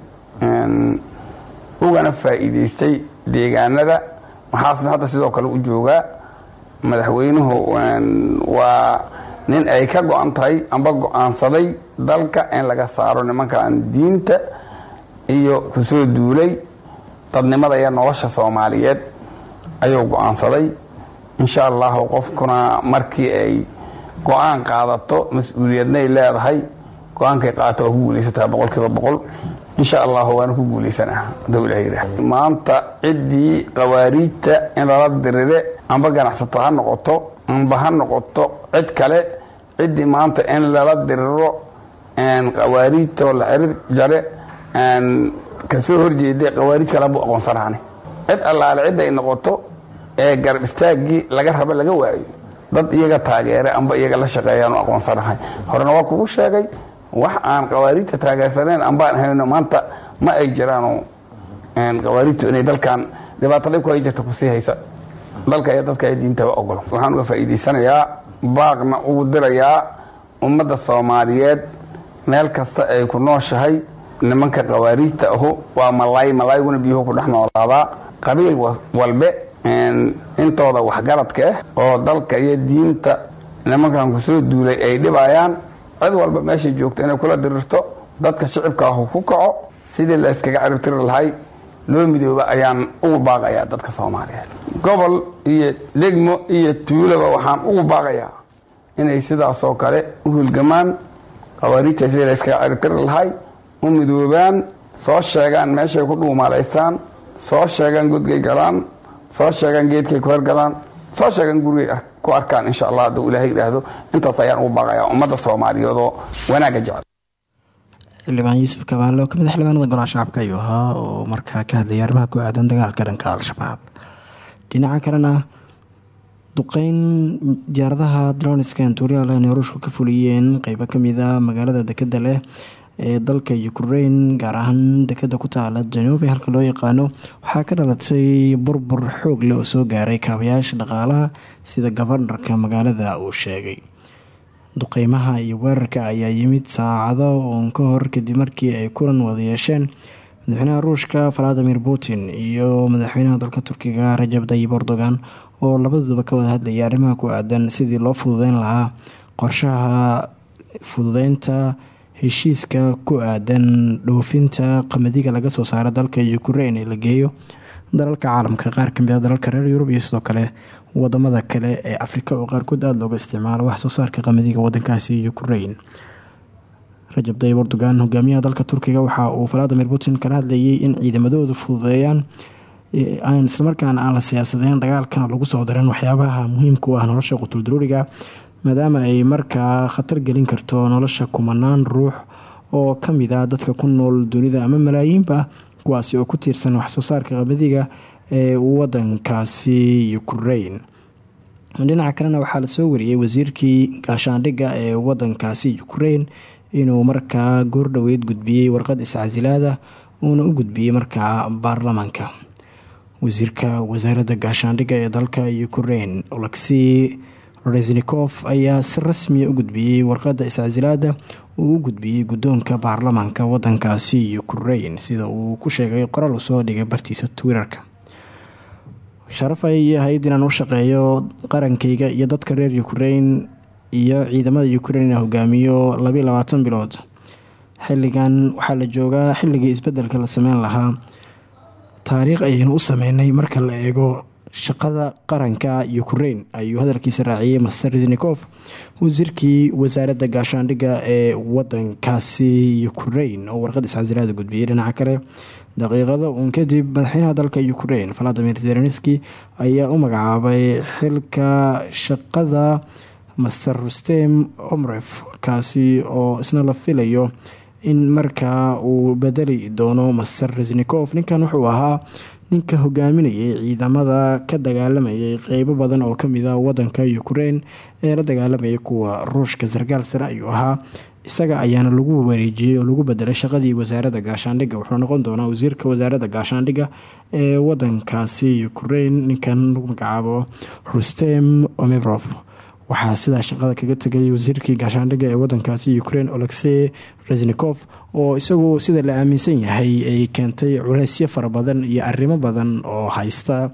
ugana faa'iidaystay deegaanada. Maxaasna hadda sidoo kale u joogaa madaxweynuhu waa nin ay ka go-an tahay amba go'aansaday dalka in laga saaro nimankaan diinta iyo ku soo duulay. Dadnimada iyo nolosha soomaaliyeed ayuu go'aansaday. Insha allahu qofkuna markii ay go'aan qaadato mas'uuliyadnay leedahay. Go'aankay qaadato waa ku guulaysataa boqol kiiba boqol insha allahu waana ku guulaysanaa. Haduu ilah yidhaah. Maanta ciddii khawaariijta in lala dirire amba ganacsato ha noqoto amba ha noqoto cid kale ciddii maanta in lala diriro khawaariijtoo la cirid jare ka soo horjeeda khawaariij kale buu aqoonsanaani cid allaale cid ay noqoto ee garab istaaggii laga raba laga waayo dad iyaga taageere amba iyaga la shaqeeyaanu aqoonsanahay horena waa kugu sheegay wax aan khawaariijta taageersaneen ambaan hayno maanta ma ay jiraano khawaariijtu inay dalkan dhibaataday ku hay jirta ku sii haysa. Dalka iyo dadka ay diintaba ogolo waxaan uga faa'iidaysanayaa baaqna ugu dirayaa ummadda soomaaliyeed meel kasta ay ku nooshahay nimanka khawaariijta ahu waa malaay malayguna biyuhu ku dhex noolaadaa qabiil walbe intooda waxgaradka ah oo dalka iyo diinta nimankan ku soo duulay ay dhibayaan cid walba meeshay joogto inay kula dirirto dadka shicibka ahu ku kaco sidii la yskaga ciribtiri lahay loo midooba ayaan ugu baaqayaa dadka soomaaliyeed. Gobol iyo degmo iyo tuulaba waxaan ugu baaqayaa inay sidaasoo kale u hulgamaan khawaariijta sidii la yskaga ciribtiri lahay u midoobaan soo sheegaan meeshay ku dhuumaalaysaan soo sheegaan godgay galaan soo sheegaan geedkay ku hergalaan soo sheegaan gurigay ku arkaan insha allah hadduu ilaahay yidhaahdo intaas ayaan ugu baaqayaa ummadda soomaaliyeed oo wanaagga jecel. Xildhibaan yuusuf kabaale oo ka mid xildhibaanada golaha shacabka ayuu ahaa oo markaa ka hadlayay arrimaha ku aadan dagaalka dhanka al-shabaab. Dhinaca kalena duqeyn diyaaradaha droniska antuuriyalan ee ruushku ka fuliyeen. Qeybo kamida magaalada dekeda leh ee dalka ukrain gaar ahaan dekeda ku taala januubi halka loo yaqaano waxaa ka dhalatay burbur xoog leh oo soo gaaray kaabayaasha dhaqaalaha sida gabanarka magaalada uu sheegay. Duqeymaha iyo weerarka ayaa yimid saacado uun ka hor kadib markii ay kulan wada yeesheen madaxweynaha ruushka valadimir putin iyo madaxweynaha dalka turkiga rajab tayib erdogan oo labaduba ka wada hadlayay arrimaha ku aadan sidii loo fududeyn lahaa qorshaha fududeynta heshiiska ku aadan dhoofinta qamadiga laga soo saaro dalka ukrain ee la geeyo dalalka caalamka qaar ka mid a dalalka reer yurub iyo sidoo kale waddamada kale ee afrika oo qaarkood aada looga isticmaalo wax soo saarka qamadiga wadankaasi ukrain rajab tayib erdogan hogaamiyaha dalka turkiga waxa uu valadimir putin kala hadlayay in ciidamadoodu fududeeyaan islamarkaana aan la siyaasadeyn dagaalkana lagu soo darin waxyaabaha muhiimka u ah nolosha qutuldaruuriga maadaama ay markaa khatar gelin karto nolosha kumanaan ruux oo ka mid ah dadka ku nool dunida ama malaayiinba kuwaasi oo ku tiirsan waxsoo saarka qamadiga ee wadankaasi ukrain dhinaca kalena waxaa la soo wariyey wasiirkii gaashaandhigga ee wadankaasi ukrain inuu markaa goordhoweyd gudbiyey warqad iscasilaada uuna u gudbiyey markaa baarlamaanka wasiirka wasaaradda gaashaandhigga ee dalka ukrain olexi resnikof ayaa si rasmiya u gudbiyey warqadda iscasilaada uu u gudbiyey guddoonka baarlamaanka wadankaasi ukrain sida uu ku sheegay qoraal uu soo dhigay bartiisa twitterka. Sharaf ay ahayd inaan u shaqeeyo qarankayga iyo dadka reer ukrain iyo ciidamada ukrain inaan hogaamiyo labiyo labaatan bilood. Xilligan waxaa la joogaa xilligii isbeddelka la sameyn lahaa. Taariikh ayaynu u sameynay marka la eego shaqada qaranka ukrain ayuu hadalkiisa raaciyey master resnikof wasiirkii wasaaradda gaashaandhigga ee wadankaasi ukrain oo warqad iscasilaada gudbiyey dhinaca kale daqiiqado uun kadib madaxweynaha dalka ukrain valadimir zelenski ayaa u magacaabay xilka shaqada master rustem omref kaasi oo isna la filayo in markaa uu bedeli doono master resnikof ninkan wuxuu ahaa ninka hogaaminayay ciidamada ka dagaalamayay qeybo badan oo ka mid a wadanka ukrain ee la dagaalamayay kuwa ruushka sarkaal sare ayuu ahaa. Isaga ayaana lagu wareejiyey oo lagu bedelay shaqadii wasaaradda gaashaandhigga wuxuu noqon doonaa wasiirka wasaaradda gaashaandhigga ee wadankaasi ukrain ninkan lagu magacaabo rustem omerof waxaa sidaa shaqada kaga tegay wasiirkii gaashaandhigga ee wadankaasi ukrain olexey resnikof oo isagu sida la aaminsan yahay ay keentay culeysyo fara badan iyo arrimo badan oo haysta.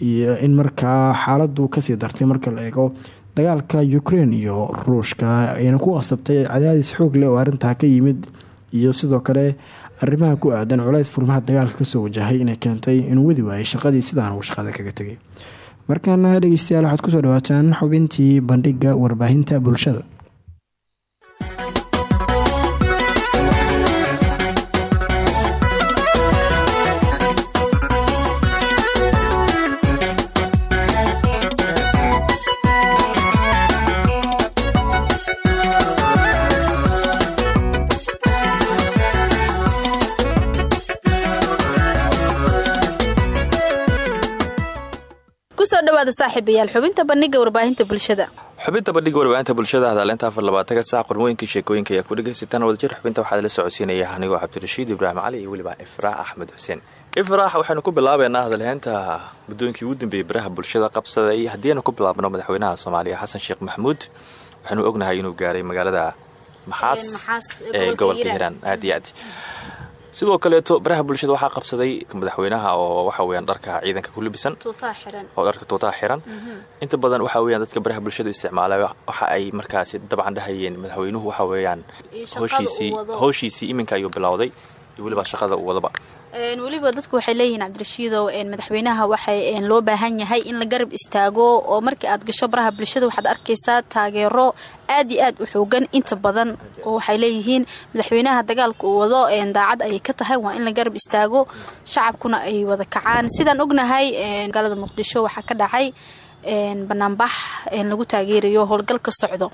Iyo in markaa xaaladu ka sii dartay marka la eego dagaalka ukrain iyo ruushka ayna ku qasabtay cadaadis xoog leh oo arrintaa ka yimid. Iyo sidoo kale arrimaha ku aadan culeys furmaha dagaalka ka soo wajahay inay keentay inuu wadi waayay shaqadii sidaan uu shaqada kaga tegay markaana dhegeystayaal waxaad ku soo dhawaataan xubintii bandhiga warbaahinta bulshada dhawaada saaxiibayaal xubinta bandhiga warbaahinta bulshada. Xubinta bandhiga warbaahinta bulshada hadaalinta afar labaatanka saac qormooyinkii sheekooyinka ayaa ku dhegaysataan wadajir xubinta waxaad la socodsiinaya anigoo cabdirashiid ibraahim cali iyo weliba ifraax axmed xuseen. Ifraax waxaynu ku bilaabeynaa hadalheynta muddooyinkii ugu dambeeyey baraha bulshada qabsaday haddii aynu ku bilaabno madaxweynaha soomaaliya xasan sheekh maxamuud waxaynu ognahay inuu gaaray magaalada maxaas ee gobolka hiiraan. Aad iyo aad sidoo kaleeto baraha bulshada waxaa qabsaday madaxweynaha oo waxa weyaan dharka ciidanka ku libisan. Oo dharka tuutaha xiran. Inta badan waxa weyaan dadka baraha bulshada isticmaala waxa ay markaasi dabcan dhahayeen madaxweynuhu waxa weeyaan howshiisii howshiisii iminka ayuu bilowday. Iyo weliba shaqada uu wadaba weliba dadku waxay leeyihiin cabdirashiidow madaxweynaha waxay loo baahan yahay in la garab istaago oo markii aad gasho baraha bulshada waxaad arkaysaa taageero aad iyo aad u xoogan inta badan oo waxay leeyihiin madaxweynaha dagaalka uu wado daacad ayay ka tahay waa in la garab istaago shacabkuna ay wada kacaan. Sidaan ognahay magaalada muqdisho waxaa ka dhacay banaanbax lagu taageerayo howlgal ka socdo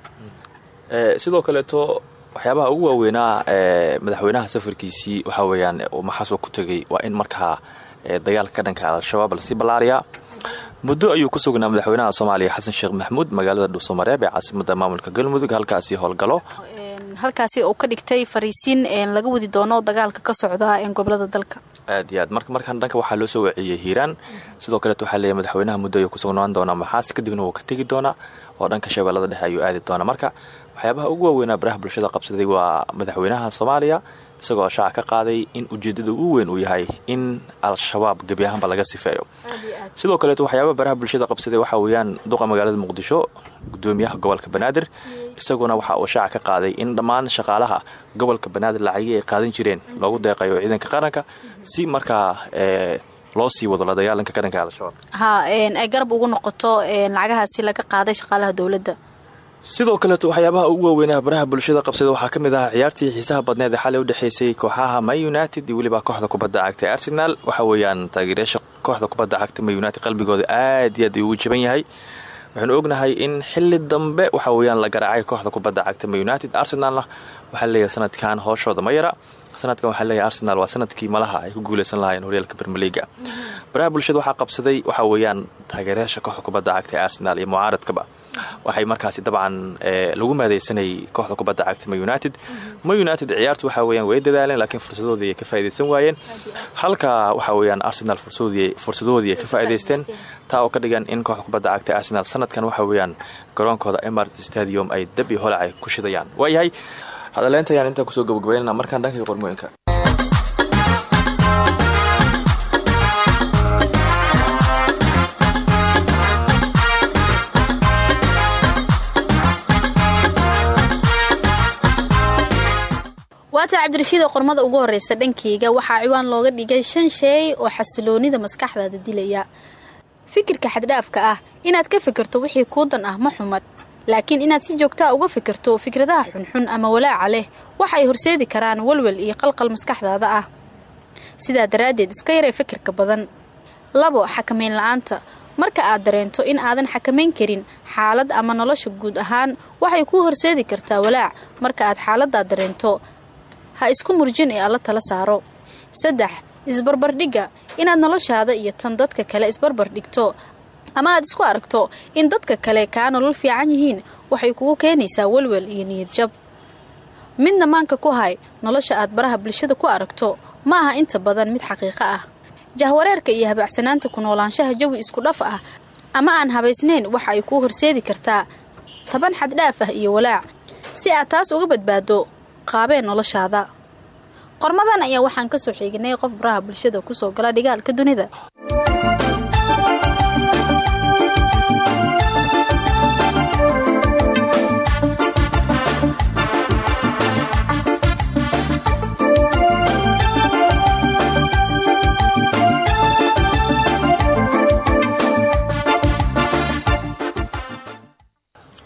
sidoo kaleeto waxyaabaha ugu waaweynaa ee madaxweynaha safarkiisii waxaa weeyaan maxaasoo ku tegay waa in markaa dagaalka ka dhanka al-shabaab la sii ballaariyaa. Muddo ayuu ku sugnaa madaxweynaha soomaaliya xasan sheekh maxamuud magaalada dhuusamareeb ee caasimada maamulka galmudug halkaasi howlgalo halkaasi uu ka dhigtay fariisiin laga wadi doono dagaalka ka socda gobollada dalka. Aad iyo aad. Marka markaan dhanka waxaa loo soo waciyey hiiraan. Sidoo kaleeto waxaa leeyahy madaxweynaha muddo ayuu ku sugnaan doonaa. Maxaas kadibna wuu ka tegi doonaa oo dhanka shabeellada dhexe ayuu aadi doonaa. Marka waxyaabaha ugu waaweynaa baraha bulshada qabsaday waa madaxweynaha soomaaliya isagoo shaaca ka qaaday in ujeedada ugu weyn uu yahay in al-shabaab gebi ahaanba laga sifeeyo. Sidoo kaleeto waxyaabaha baraha bulshada qabsaday waxaa weeyaan duqa magaalada muqdisho gudoomiyaha gobolka banaadir isaguna waxa uu shaaca ka qaaday in dhammaan shaqaalaha gobolka banaadir lacagii ay qaadan jireen loogu deeqayo ciidanka qaranka si markaa loo sii wado la dagaalanka ka dhanka al-shabaab. Ha ay garab ugu noqoto lacagahaasi laga qaaday shaqaalaha dowladda sidoo kaleeto waxyaabaha ugu waaweynaa baraha bulshada qabsada waxaa ka mid ah ciyaartii xiisaha badneed ee xalay u dhexaysay kooxaha may united iyo weliba kooxda kubadda cagta arsenal. Waxa weeyaan taageerayaasha kooxda kubadda cagta may united qalbigooda aad iyo aad ugu jaban yahay. Waxaanu ognahay in xili dambe waxa weyaan la garaacay kooxda kubadda cagta may united arsenalna. Waxaa leeyahay sanadkan hooshooda ma yara sanadkan waxaa leeyahay arsenal waa sannadkii malaha ay ku guuleysan lahaayeen horyaalka bermeliga baraha bulshada waxaa qabsaday waxaa weeyaan taageerayaasha kooxda kubadda cagta ee arsenal iyo mucaaradkaba. Waxay markaasi dabcan lagu maadeysanayay kooxda kubadda cagta ma united. Ma united ciyaartu waxa weyaan way dadaaleen laakiin fursadoodii ka faa'idaysan waayeen. Halka waxa weyaan arsenal fursadoodii ay ka faa'idaysteen taa oo ka dhigan in kooxda kubadda cagta arsenal sanadkan waxa weyaan garoonkooda emart stadium ay dab iyo ku shidayaan. Waayahay hadaleynta ayaan intaa ku soo gabagabaynana markaan dhankii qormooyinka waata cabdirashiida qormada ugu horeysa dhankeyga waxaa ciwaan looga dhigay shan sheey oo xasiloonida maskaxdaada dilaya. Fikirka xaddhaafka ah inaad ka fikirto wixii kuudan ah ma xumad laakiin inaad si joogtaa uga fikirto fikradaha xunxun ama walaaca leh waxay horseedi karaan walwal iyo qalqal maskaxdaada ah. Sidaa daraaddeed iska yaree fikirka badan. Labo xakamayn la'aanta. Marka aad dareento in aadan xakamayn karin xaalad ama nolosha guud ahaan waxay kuu horseedi kartaa walaac. Marka aad xaaladaad dareento ha isku murjin ee alla tala saaro. Saddex isbarbardhigga. Inaad noloshaada iyo tan dadka kale isbarbar dhigto ama aad isku aragto in dadka kale kaa nolol fiican yihiin waxay kugu keenaysaa welwel iyo niyadjab midna maanka ku hay nolosha aad baraha bulshada ku aragto ma aha inta badan mid xaqiiqo ah. Jahwareerka iyo habacsanaanta ku noolaanshaha jawi isku dhaf ah ama aan habaysnayn waxa ay kuu horseedi kartaa taban xaddhaaf ah iyo walaac si aad taas uga badbaado qaabee noloshaada. Qormadan ayaa waxaan ka soo xiiginay qof baraha bulshada ku soo gala dhigaalka dunida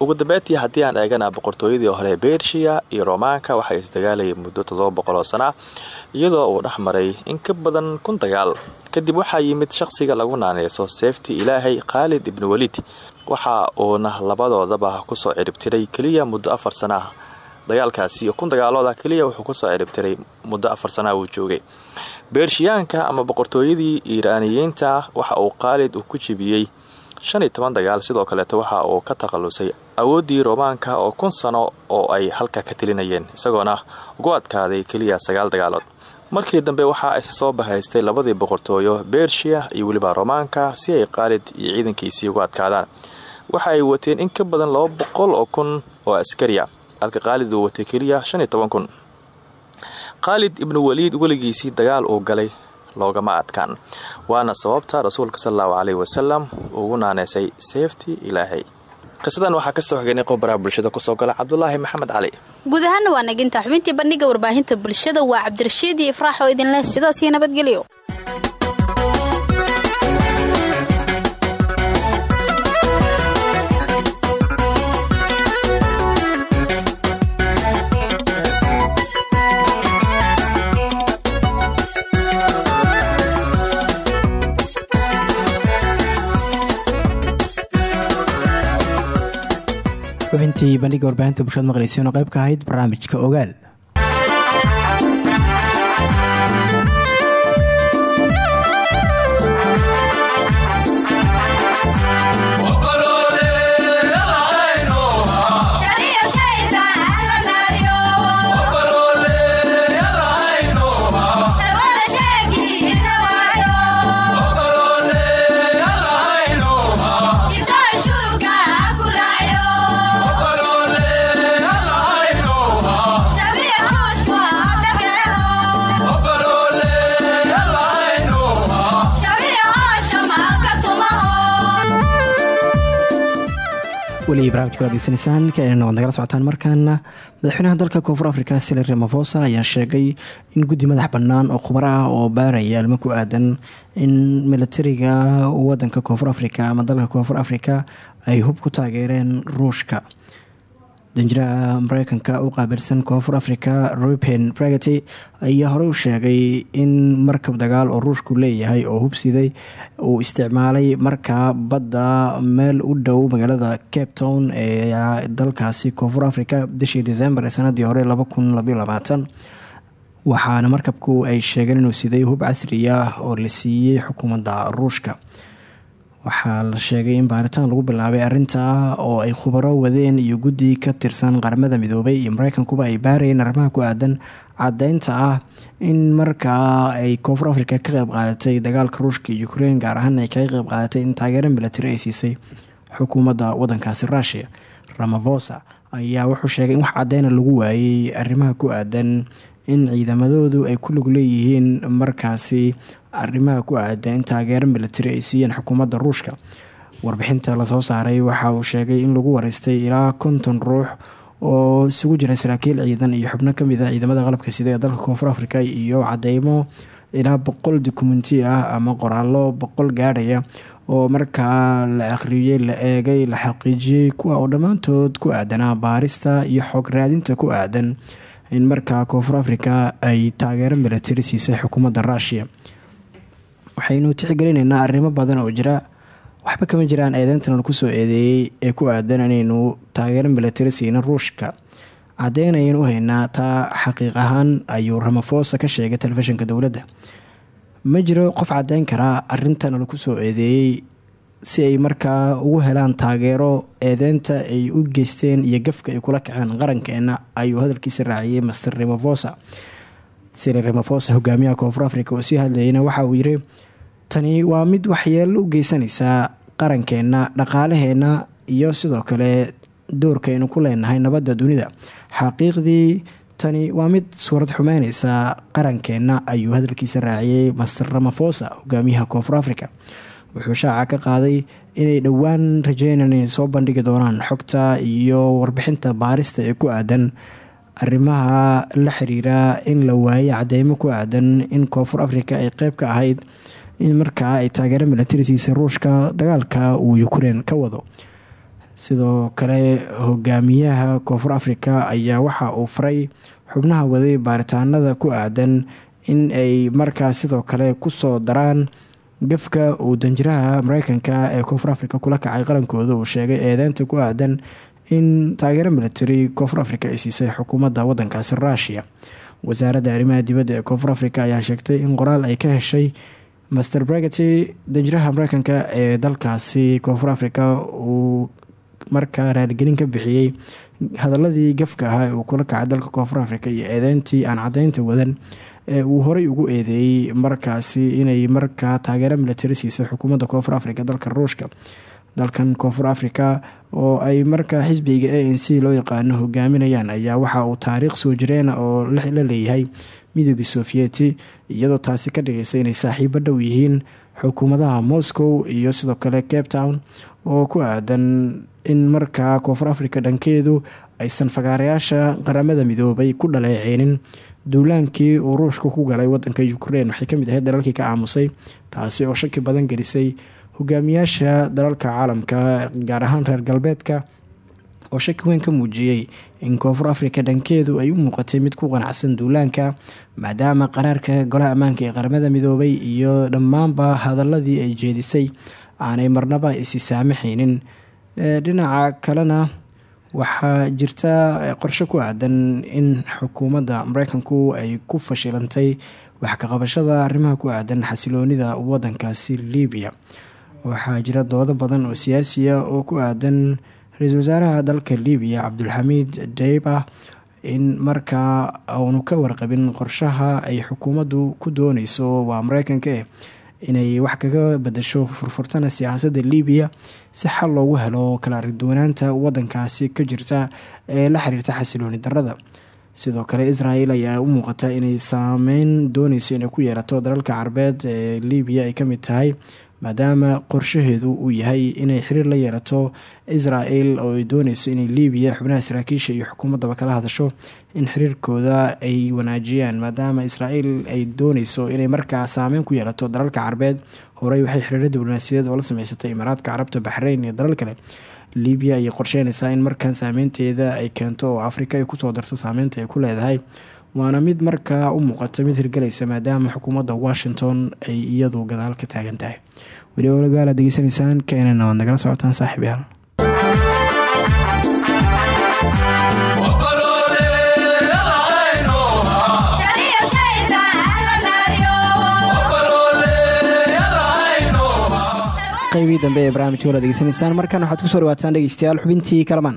ugu dambeyntii haddii aan eegana boqortooyadii hore bershiya iyo romaanka waxay isdagaalayeen muddo toddoba boqol iyadoo uu dhex maray in ka badan kun dagaal. Kadib waxaa yimid shaqsiga lagu naaneyso seefti ilaahay khaalid ibnu welid waxa uuna labadoodaba ku soo ciribtiray keliya muddo afar sana dagaalkaasi kun dagaalooda keliya wuxuu ku soo ciribtiray muddo afar sana uu joogay. Beershiyaanka ama boqortooyadii iiraaniyiinta waxa uu khaalid uu ku jibiyey. Shan dagaal sidoo kaleeto waxa uu ka takhalusay awooddii roomaanka oo kun sano oo ay halka ka telinayeen isagoona ugu adkaaday keliya sagaal dagaalood. Markii dambe waxaa is soo bahaystay labadii boqortooyo bershiya iyo weliba roomaanka si ay khaalid iyo ciidankiisii ugu adkaadaan. Waxa ay wateen in ka badan laba boqol oo kun oo askariya halka khaalid uu watay keliya shan kun. Khaalid ibnu waliid weligiisii dagaal uu galay loogama adkaan waana sababta rasuulka salallahu caleyhi wasalam ugu naaneysay seefti ilaahay qisadan waxaa ka soo xiganay qof baraha bulshada ku soo gala cabdulaahi maxamed cali guud ahaana waa naginta xubintii bandhiga warbaahinta bulshada waa cabdirashiid iyo ifraax oo idinleh sidaas iyo xubintii bandhiga warbaahinta bulshada maqleysiin oo qayb ka ahayd barnaamijka ogaal weli barnamijka waad degeysanaysaan kaenana waad nagala socotaan markaana madaxweynaha dalka koonfur afrika silir ramafosa ayaa sheegay in guddi madax bannaan oo khubar ah oo baaraya alma ku aadan in milatariga wadanka koonfur afrika ama dalka koonfur afrika ay hub ku taageereen ruushka danjiraha mareykanka u qaabilsan koonfur africa ruben bragety ayaa horey u sheegay in markab dagaal oo ruushku leeyahay oo hubsiday uu isticmaalay markaa badda meel u dhow magaalada cape town ee dalkaasi koonfur africa bishii december ee sanadii hore waxaana markabku ay sheegeen inuu siday hub casri ah oo la siiyey xukuumadda ruushka waxaa la sheegay in baaritaan lagu bilaabay arrintaa oo ay khubaro wadeen iyo guddi ka tirsan qaramada midoobay iyo mareykankuba ay baarayeen arrimaha ku aadan caddeynta ah in markaa ay koonfur africa ka qeyb qaadatay dagaalka ruushka iyo ukrein gaar ahaan ay kaga qeyb qaadatay in taageero milatari ay siisay xukuumadda wadankaasi rushia ramavosa ayaa wuxuu sheegay in wax cadeyna lagu waayey arrimaha ku aadan in ciidamadoodu ay ku lug leeyihiin markaasi arrimaha ku aadan in taageero milatari ay siiyeen xukuumadda ruushka. Warbixinta la soo saaray waxa uu sheegay in lagu wareystay ilaa konton ruux oo isugu jira saraakiil ciidan iyo xubno ka mid ah ciidamada qalabka sida ee dalka koonfur africa iyo cadeymo ilaa boqol dukumenti ah ama qoraallo boqol gaadhaya oo markaa la akhriyey la eegay la xaqiijiyey kuwa oo dhammaantood ku aadanaa baarista iyo xog raadinta ku aadan in markaa koonfur africa ay taageero milatari siisay xukuumadda rushia waxaynu tixgelinaynaa arrimo badan oo jira. Waxba kama jiraan eedeyntan ku soo eedeeyey ee ku aadan inaynu taageero milatari siina ruushka. Caddeyn u haynaa taa xaqiiq ahaan ayuu ramafosa ka sheegay telefishinka dowladda. Ma jiro qof caddeyn karaa arintan lagu soo eedeeyey si ay markaa ugu helaan taageero eedeynta ay u geysteen iyo gafka ay kula kaceen qarankeena ayuu hadalkiisa raaciyey master ramafosa siri ramafosa hogaamiyaha koonfur africa oo sii hadlayana waxa uu yiri tani waa mid waxyeelo u geysanaysaa qarankeena dhaqaalaheena iyo sidoo kale doorkaynu ku leenahay nabadda dunida. Xaqiiqdii tani waa mid suurad xumeyneysa qarankeena ayuu hadalkiisa raaciyey master ramafosa hogaamiyaha koonfur africa wuxuu shaaca ka qaaday inay dhowaan rajeynan inay soo bandhigi doonaan xogta iyo warbixinta baarista ee ku aadan arrimaha la xiriira in la waayo cadeymo ku aadan in koonfur africa ay qeyb ka ahayd in markaa ay taageero milatarisiisa ruushka dagaalka uu ukrein ka wado. Sidoo kale hogaamiyaha koonfur africa ayaa waxa uu faray xubnaha waday baaritaanada ku aadan in ay markaa sidoo kale ku soo daraan gafka uu danjiraha mareykanka ee koonfur africa kula kacay qarankooda uu sheegay eedeynta ku aadan in taageero military koonfur africa ay siisay xukuumadda wadankaasi rushia wasaaradda arrimaha dibadda ee koonfur africa ayaa sheegtay in qoraal ay ka heshay master bragety danjiraha mareykanka ee dalkaasi koonfur africa uu markaa raaligelin ka bixiyey hadaladii gafka ahaa ee uu kula kacay dalka koonfur africa iyo eedeyntii aan cadeynta wadan ee uu horey ugu eedeeyey markaasi inay markaa taageero militari siisay xukuumadda koonfur africa dalka ruushka dalkan koonfur africa oo ay markaa xisbiga a n c loo yaqaano hogaaminayaan ayaa waxa uu taariikh soo jireen oo la leeyahay midooda sofiyeeti iyadoo taasi ka dhigaysa inay saaxiibo dhow yihiin xukuumadaha moscow iyo sidoo kale cape town oo ku aadan in markaa koonfur africa dhankeedu aysan fagaarayaasha qaramada midoobay ku dhaleeceenin duulaankii uu ruushka ku galay wadanka ukrein waxay ka mid ahayd dalalkii ka aamusay taasi oo shaki badan gelisay hogaamiyaasha dalalka caalamka gaar ahaan reer galbeedka oo shaki weyn ka muujiyey in koonfur africa dhankeedu ay u muuqatay mid ku qanacsan duulaanka maadaama qaraarka golaha ammaanka ee qaramada midoobay iyo dhammaanba hadaladii ay jeedisay aanay marnaba isi saamaxaynin. Dhinaca kalena waxaa jirta qorshe ku aadan in xukuumadda mareykanku ay ku fashilantay wax ka qabashada arrimaha ku aadan xasiloonida wadankaasi libiya waxaa jira doodo badan oo siyaasiya oo ku aadan ra'iisul wasaaraha dalka libiya cabdulxamiid deyba in markaa aanu ka warqabin qorshaha ay xukuumaddu ku dooneyso waa mareykanka eh inay wax kaga bedasho furfurtana siyaasadda libiya si xal loogu helo kala ariduwanaanta wadankaasi ka jirta ee la xiriirta xasilooni darada sidoo kale israel ayaa u muuqata inay saameyn dooneyso inay ku yeelato dalalka carabeed ee libiya ay ka mid tahay maadaama qorshaheedu uu yahay inay xiriir la yeelato israel oo ay dooneyso inay libiya xubnaha saraakiisha iyo xukuumaddaba kala hadasho in xiriirkooda ay wanaajiyaan maadaama israel ay dooneyso inay markaa saameyn ku yeelato dalalka carabeed horey waxay xiriiro diblomaasiyadeed oo la sameysatay imaaraadka carabta baxreyn iyo dalal kale. Libiya ayay qorsheynaysaa in markan saameynteeda ay keento afrika ay ku soo darto saameynta ay ku leedahay. Waana mid markaa u muuqata mid hirgalaysa maadaama xukuumadda washington ay iyadu gadaal ka taagan tahay weli olagaala degeysanaysaan keenana waad nagala socotaan saaxiib yaal qaybihii dambe ee barnaamijka wala degeysanaysaan markan waxaad ku soo dhawaataan dhegeystayaal xubintii kalamaan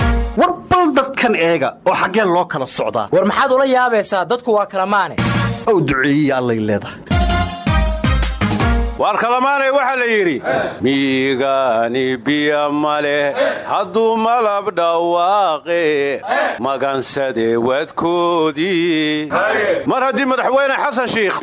war bal dadkan eega oo xaggeen loo kala socdaa. War maxaad ula yaabaysaa? Dadku waa kala maane. Ow duceeyiya allay leedahay waar kalamaanay waxaa la yidhi? Miigaani biya ma leh hadduu malab dhawaaqe. Magansade wadkoodii mar haddii madaxweyne xasan shiikh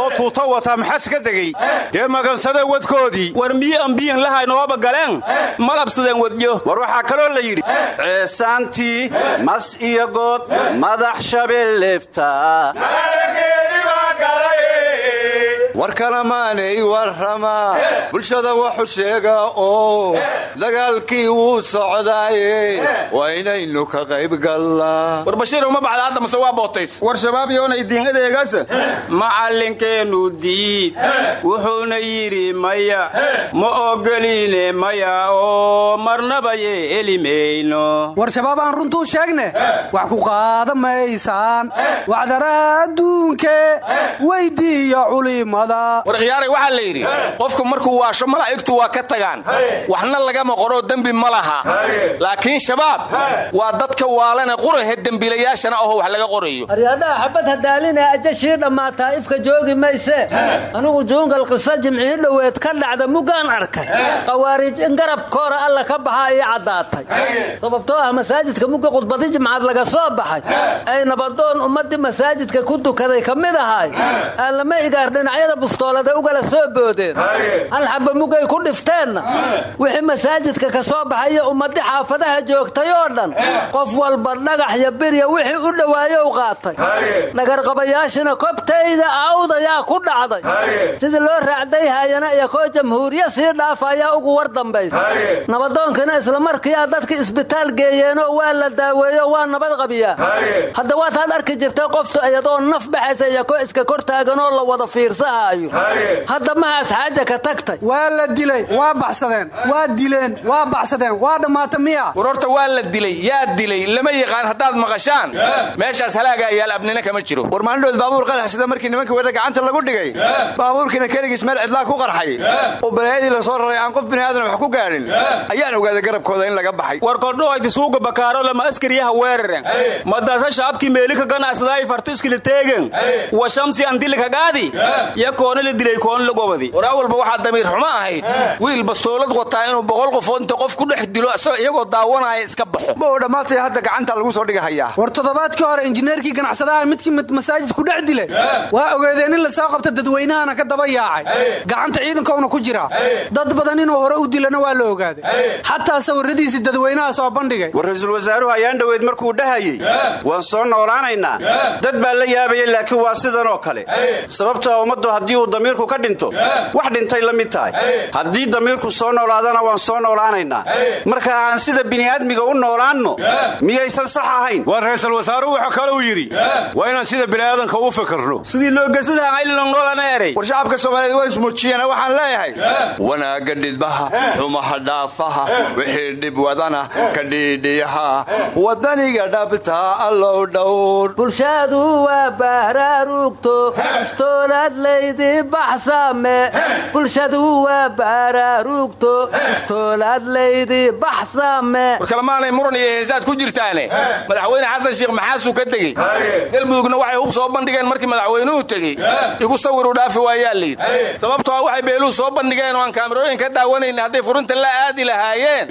oo tuuta wataa maxas ka degey dee magansade wadkoodii war miyi ambiyin lahaynooba galeen? Malabsadeen wadyo war waxaa kaloo la yidhi ceesaantii mas iyo good madax shabeelleefta war kalamaanay warrama bulshada waxu sheega oo dagaalkii wuu socdaaye waa inaynu ka qayb gallaa war bashiir uma baxda hadda mase waa bootays war shabaab yoona idiin adeegas macallinkeennu diid. Wuxuuna yidhi maya ma ogoliine maya oo marnaba yeelimayno war shabaab aan runtuu sheegne wax ku qaada maysaan wacdara adduunke weydiiya culimada war khiyaaray waxaa la yidhi qofku markuu waasho malaa'igtu waa ka tagaan. Waxna lagama qoroo dembi ma laha. Laakiin shabaab waa dadka waalane qurahe dembiilayaashana aho wax laga qorayo aryadhaha xabad hadaalinee ajashii dhammaataa ifka joogi mayse. Anigu juungal qisa jimcii dhoweed ka dhacda muggaan arkay. Qawaariij in garabkoora alla ka baxaa ii caddaatay. Sababtoo ah masaajidka mugga khudbadi jimcaad laga soo baxay. Ay nabadoon ummaddii masaajidka ku dukaday ka mid ahay. Aan lama igaar dhinacyada bustoolada ugala soo boodeen. Hal xabba mugay ku dhifteenna wixii masaajidka ka soo baxaya ummaddi xaafadaha joogtay oo dhan qof walba dhagax iyo birya wixii u dhowaayow qaatay. Dhagarqabayaashina kobtayda awdayaa ku dhacday. Sidii loo raacdayhayana iyo koo jamhuuriya sii dhaafayaa ugu war dambaysa nabadoonkina islamarkiiaa dadka isbitaal geeyeenoo waa la daaweeyo waa nabad qabiyaa. Hadda waataad arki jirtay qoftu iyadoo naf baxaysa iyo ko iska kor taaganoo la wada fiirsahaayo hadda mahaas xaaja ka tagtay. Waa la dilay waa baxsadeen waa dileen waa baxsadeen waa dhammaata miya. War horta waa la dilay yaa dilay lama yaqaan haddaad maqashaan. Meeshaas halaagaa yaal abnina kama jiro. War maalindhood baabuur qadaxsida markii nimanka wada gacanta lagu dhigay. Baabuurkiina keligiis meel cidlaa ku qarxay. Oo balaayadii la soo raray aan qof biniaadan wax ku gaadhin ayaan ogaaday garabkooda in laga baxay. War kordhohoyti suuga bakaaro lama askariyaha weeraren. Madaasa shaabkii meelika ganacsaday fartiskili teegen wa shamsi andilika gaadi ya koona la dilay koona la gobadi war awalba waxaa damiir xumo ahayd wiil bastoolad wataa inuu boqol qofood inta qof ku dhex dilo iyagoo daawanaya iska baxo. Ma dhammaantay hadda gacanta lagu soo dhigahayaa war toddobaadkii hore injineerkii ganacsadaha midkii masaajid ku dhex dilay. Waa ogeedeen in la soo qabta dadweynahana ka daba yaacay. Gacanta ciidankoona ku jira. Dad badan inuu hore u dilana waa la ogaaday. Xataa sawiradiisii dadweynaha soo bandhigay. War ra'iisul wasaaruhu ayaan dhoweyd markuu dhahayey waan soo noolaanaynaa. Dad baa la yaabaya laakiin waa sidanoo kale. Sababtoo ummaddu haddii uu damiirku ka dhinto wax dhintay la mid tahay. Haddii damiirku soo noolaadana waan soo noolaanaynaa marka aan sida bini'aadmiga u noolaanno miyaysan sax ahayn? Waa ra'iisul wasaaruhu wuxuu kale uu yidhi waa inaan sida bini'aadanka u fikirno sidii loogasadahaylilonnoolana eray. War shacabka soomaaliyeed waa ismuujiyeen waxaan leeyahay. Wanaagga dhidbaha xumaha dhaafaha wixii dhib wadana ka dhiidhiyaha. Wadaniga dhabtaa allow dhowr. Bulshadu waa baaraarugto istoolaad laydi baxsame bulshadu waa baaraarugto istoolaad laydi baxsame war kalmaanay muran iyo heesaad ku jirtaane madaxweyne xasan sheekh maxaasuu ka tegey. Galmudugna waxay hub soo bandhigeen markii madaxweynuhu tegey. Igu sawiru dhaafi waayaa layidhi sababtoo ah waxay beeluhu soo bandhigeen oo aan kaamirooyin ka daawanayna hadday furinta la aadi lahaayeen.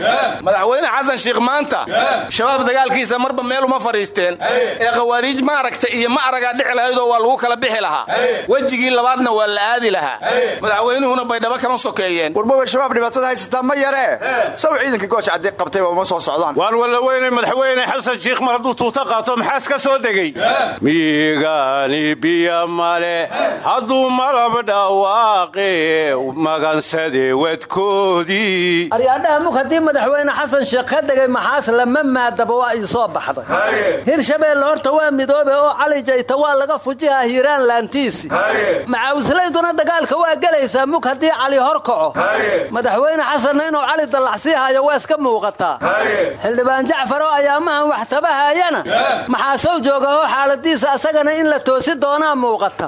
Madaxweyne xasan sheekh maanta shabaab dagaalkiisa marba meel uma fadhiisteen. Ee khawaariij ma aragta iyo ma aragaa dhici lahaydoo waa lagu kala bixi lahaa. Wejigii labaadna cadna waa la aadi lahaa. Madaxweynuhuna baydhabo kama sokeeyeen. Warbowa shabaab dhibaatada haysataa ma yaree saw ciidanka gooja caddi qabtayba uma soo socdaan. Waan walla weynay madaxweyne xasan shiikh mar hadduu tuuta qaato maxaas ka soo degey miigaani biya male hadduu malab dhawaaqe magansade wadkoodii. Aryaadhaha mug haddii madaxweyne xasan sheekh ka degay maxaas lama maadaba waa ii soo baxday. Hirshabeelle horta waa midoobe oo cali jayta waa laga fujihaa hiiraan laantiisi macaawislayduna dagaalka waa gelaysaa. Mug haddii cali hor kaco. Madaxweyne xasanna inuu cali dallacsii haayo waa iska muuqataa xildhibaan jacfaroo ayaamahan wax tabahaayana maxaa sow jooga oo xaaladiisa asagana in la toosi doonaa muuqata.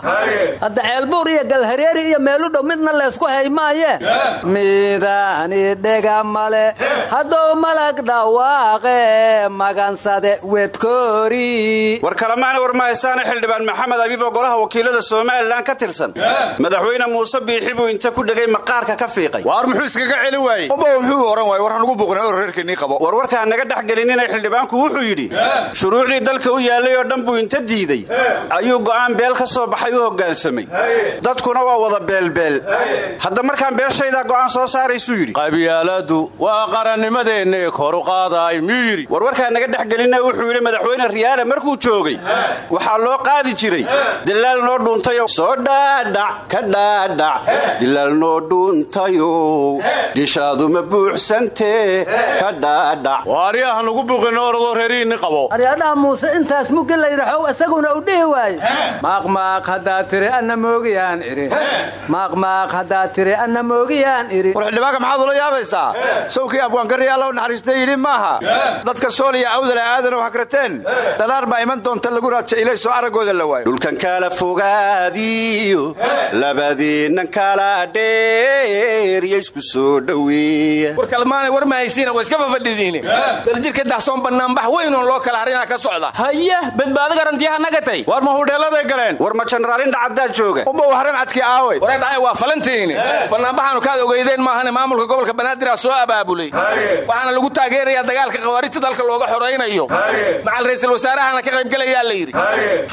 Hadda ceelbuur iyo galhareeri iyo meeludhow midna laysku haymaayee midaani dhega male. Hadduu malag dhawaaqe magansade wedkoori war kalemaana war mahaysaane xildhibaan maxamed abiib oo golaha wakiilada somalilan ka tirsan madaxweyne muuse biixi buu inta ku dhegay maqaarka ka fiiqay. Waar muxuu iskaga celi waayey? Uba muxuu oran waay war hanugu buuqnay oo reerkeennii qabo. War warkaan naga dhex gelinina xildhibaanku wuxuu yidhi shuruucdii dalka u yaallay oo dhan buu inta diiday. Ayuu go'aan beel ka soo baxay u hoggaansamay dadkuna waa wada beelbeel hadda markaan beeshaydaa go'aan soo saaraysuu yidhi. Qabyaaladu waa qarannimadeennae koru qaadaay miyuu yidhi. War warkaan naga dhex gelina wuxuu yidhi madaxweyne riyaale markuu joogay waxaa loo qaadi jiray. Dilaal noo dhuuntayo soo dhaadhac ka dhaadhac dilaal noo dhuuntayow dishaadu ma buuxsantee ka dhaadhac waaryaha nugu buuqino orodoo reerihiinni qabo. Aryaadhaha muuse intaas muggi layidhaxow isaguna u dhihi waaye maaqmaaq haddaad tiri anna moogiyaan idhi maaqmaaq haddaad tiri anna moogiyaan idhi war xildhibaanka maxaad ula yaabaysaa? Sawkii abwaangarriya alla u naxariistay yidhi maaha. Dadka sool iyo awdale aadan oo hakrateen dhalaar baa iman doonta lagu raaja ilaysoo araggooda la waayo. Dhulkan kala fogaadiyo labadeennan kala dheeriya isku soo dhoweeya war kalmaanay war mahaysiina waa iska fafadhidiine daljirka dahsoon bannaanbax weynoon loo kala harinaa ka socda. Haye badbaado garantiyaha nagatay war ma hudheelladay galeen? War ma jenaraalin dhacaddaad jooga. Umba haram cadkii aaway. Waree dhacay waa falantiini. Bannaanbaxaanu kaad ogeydeen maahane maamulka gobolka banaadir soo abaabulay. Waxaana lagu taageerayaa dagaalka khawaarijta dalka looga xoraynayo. Macal ra'iisul wasaarahana ka qaybgelayaa la yidhi.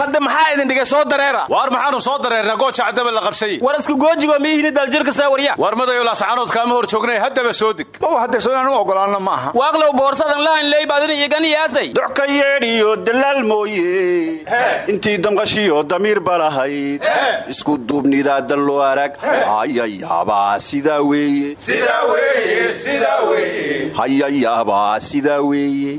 Hadda maxaa idin dhigay soo dareera? Waar maxaanu soo dareernaa gooja caddaba la qabsay. War isku goojigo miyihini daljirka saawarya war madayo laascaanood kaama hor joognay haddaba soo deg maw hadda soo inaan u ogolaanno ma aha. Waaqlow boorsadan lahan leybadin iganiyaasay doc ka yeedhiyo dalaal mooye. Intii damqashiyo damiir balahayd isku duubnidaa dan loo arag. Hayayaabaa sidaa weeye. Hayayaabaa sidaa weeye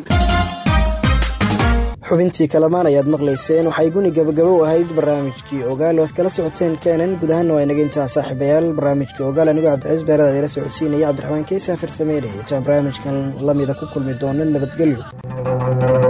xubintii kalamaan ayaad maqlayseen. Waxay guni gabagabo u ahayd barnaamijkii ogaal. Oad kala socoteen keenan. Guud ahaanna waa inaga intaa saaxiibayaal. Barnaamijkii ogaal anigoo cabdiciis beerada ila socodsiinaya cabdiraxmaan keysa farsameynaya intaan barnaamijkan lamida ku kulmi doono nabadgelyo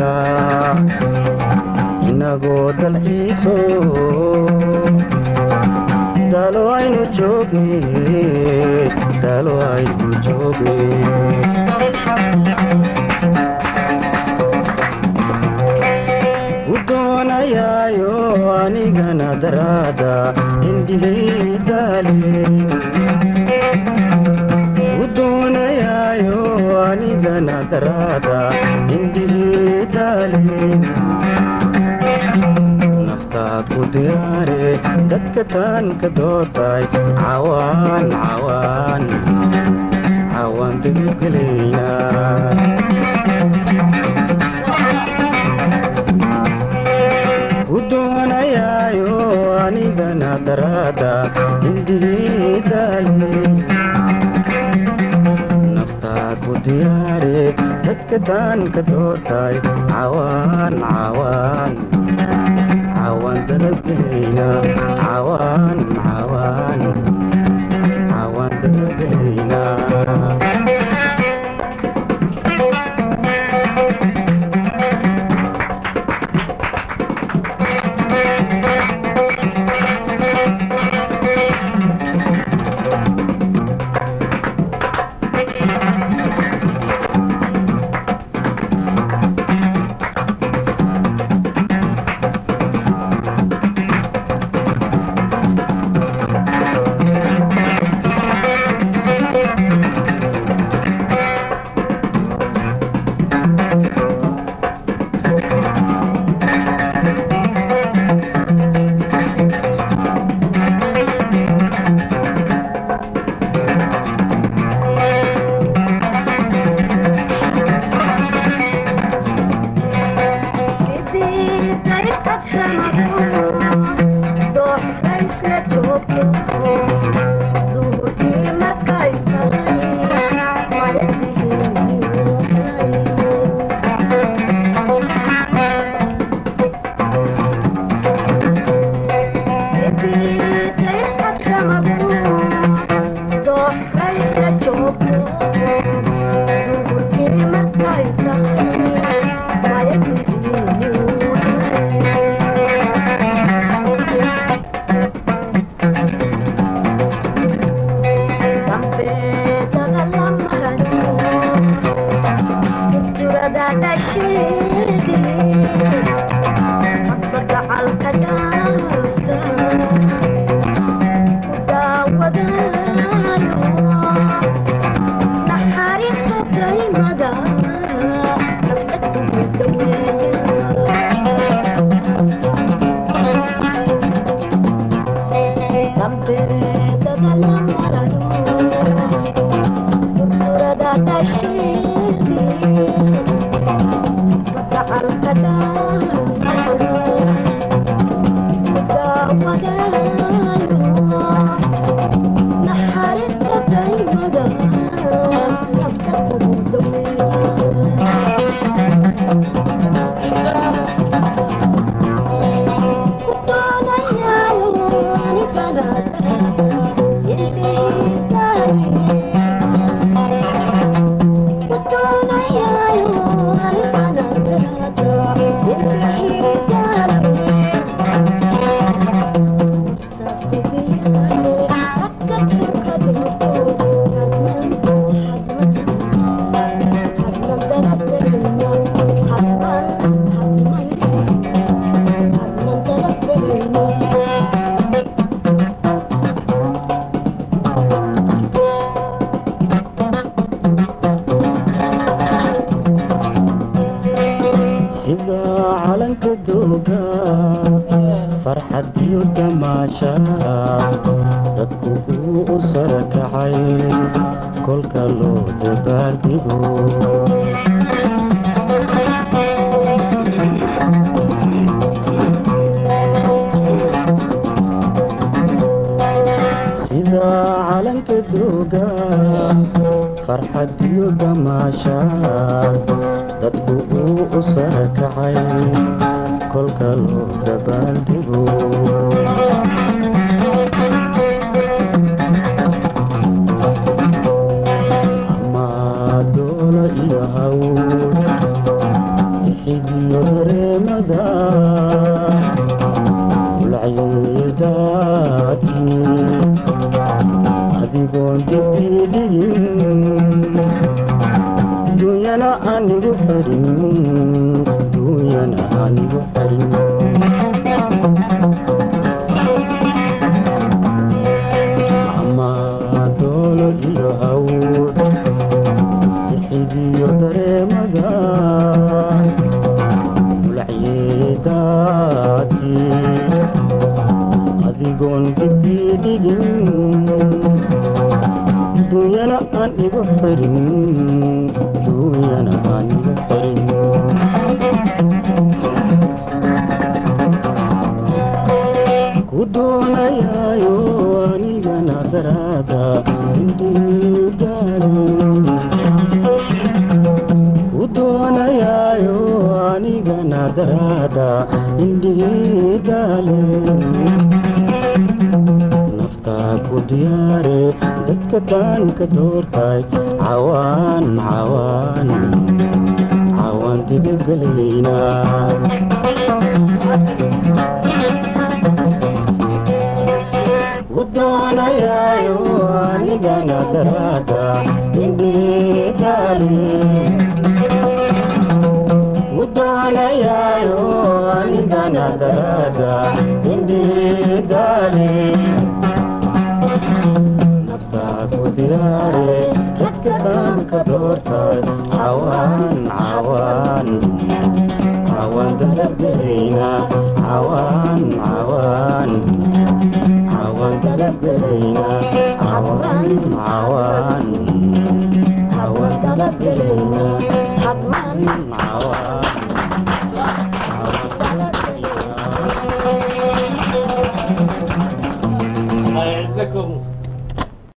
jirtaa inagoo dalxiiso daalo aynu joogne daalo aynu joogne u anigana daraada indhigay daale u anigana daraada naftaad ku diyaare dadka taanka dooday cawaancawaancaawaan dibigelaya ku doonayaayo anigana daraada indhigiidali ugu diyaare dadka daanka doortaay cawaan cawaan cawaan dalabdeyna cawaan cawaan cawaan dalabdeyna kolka loo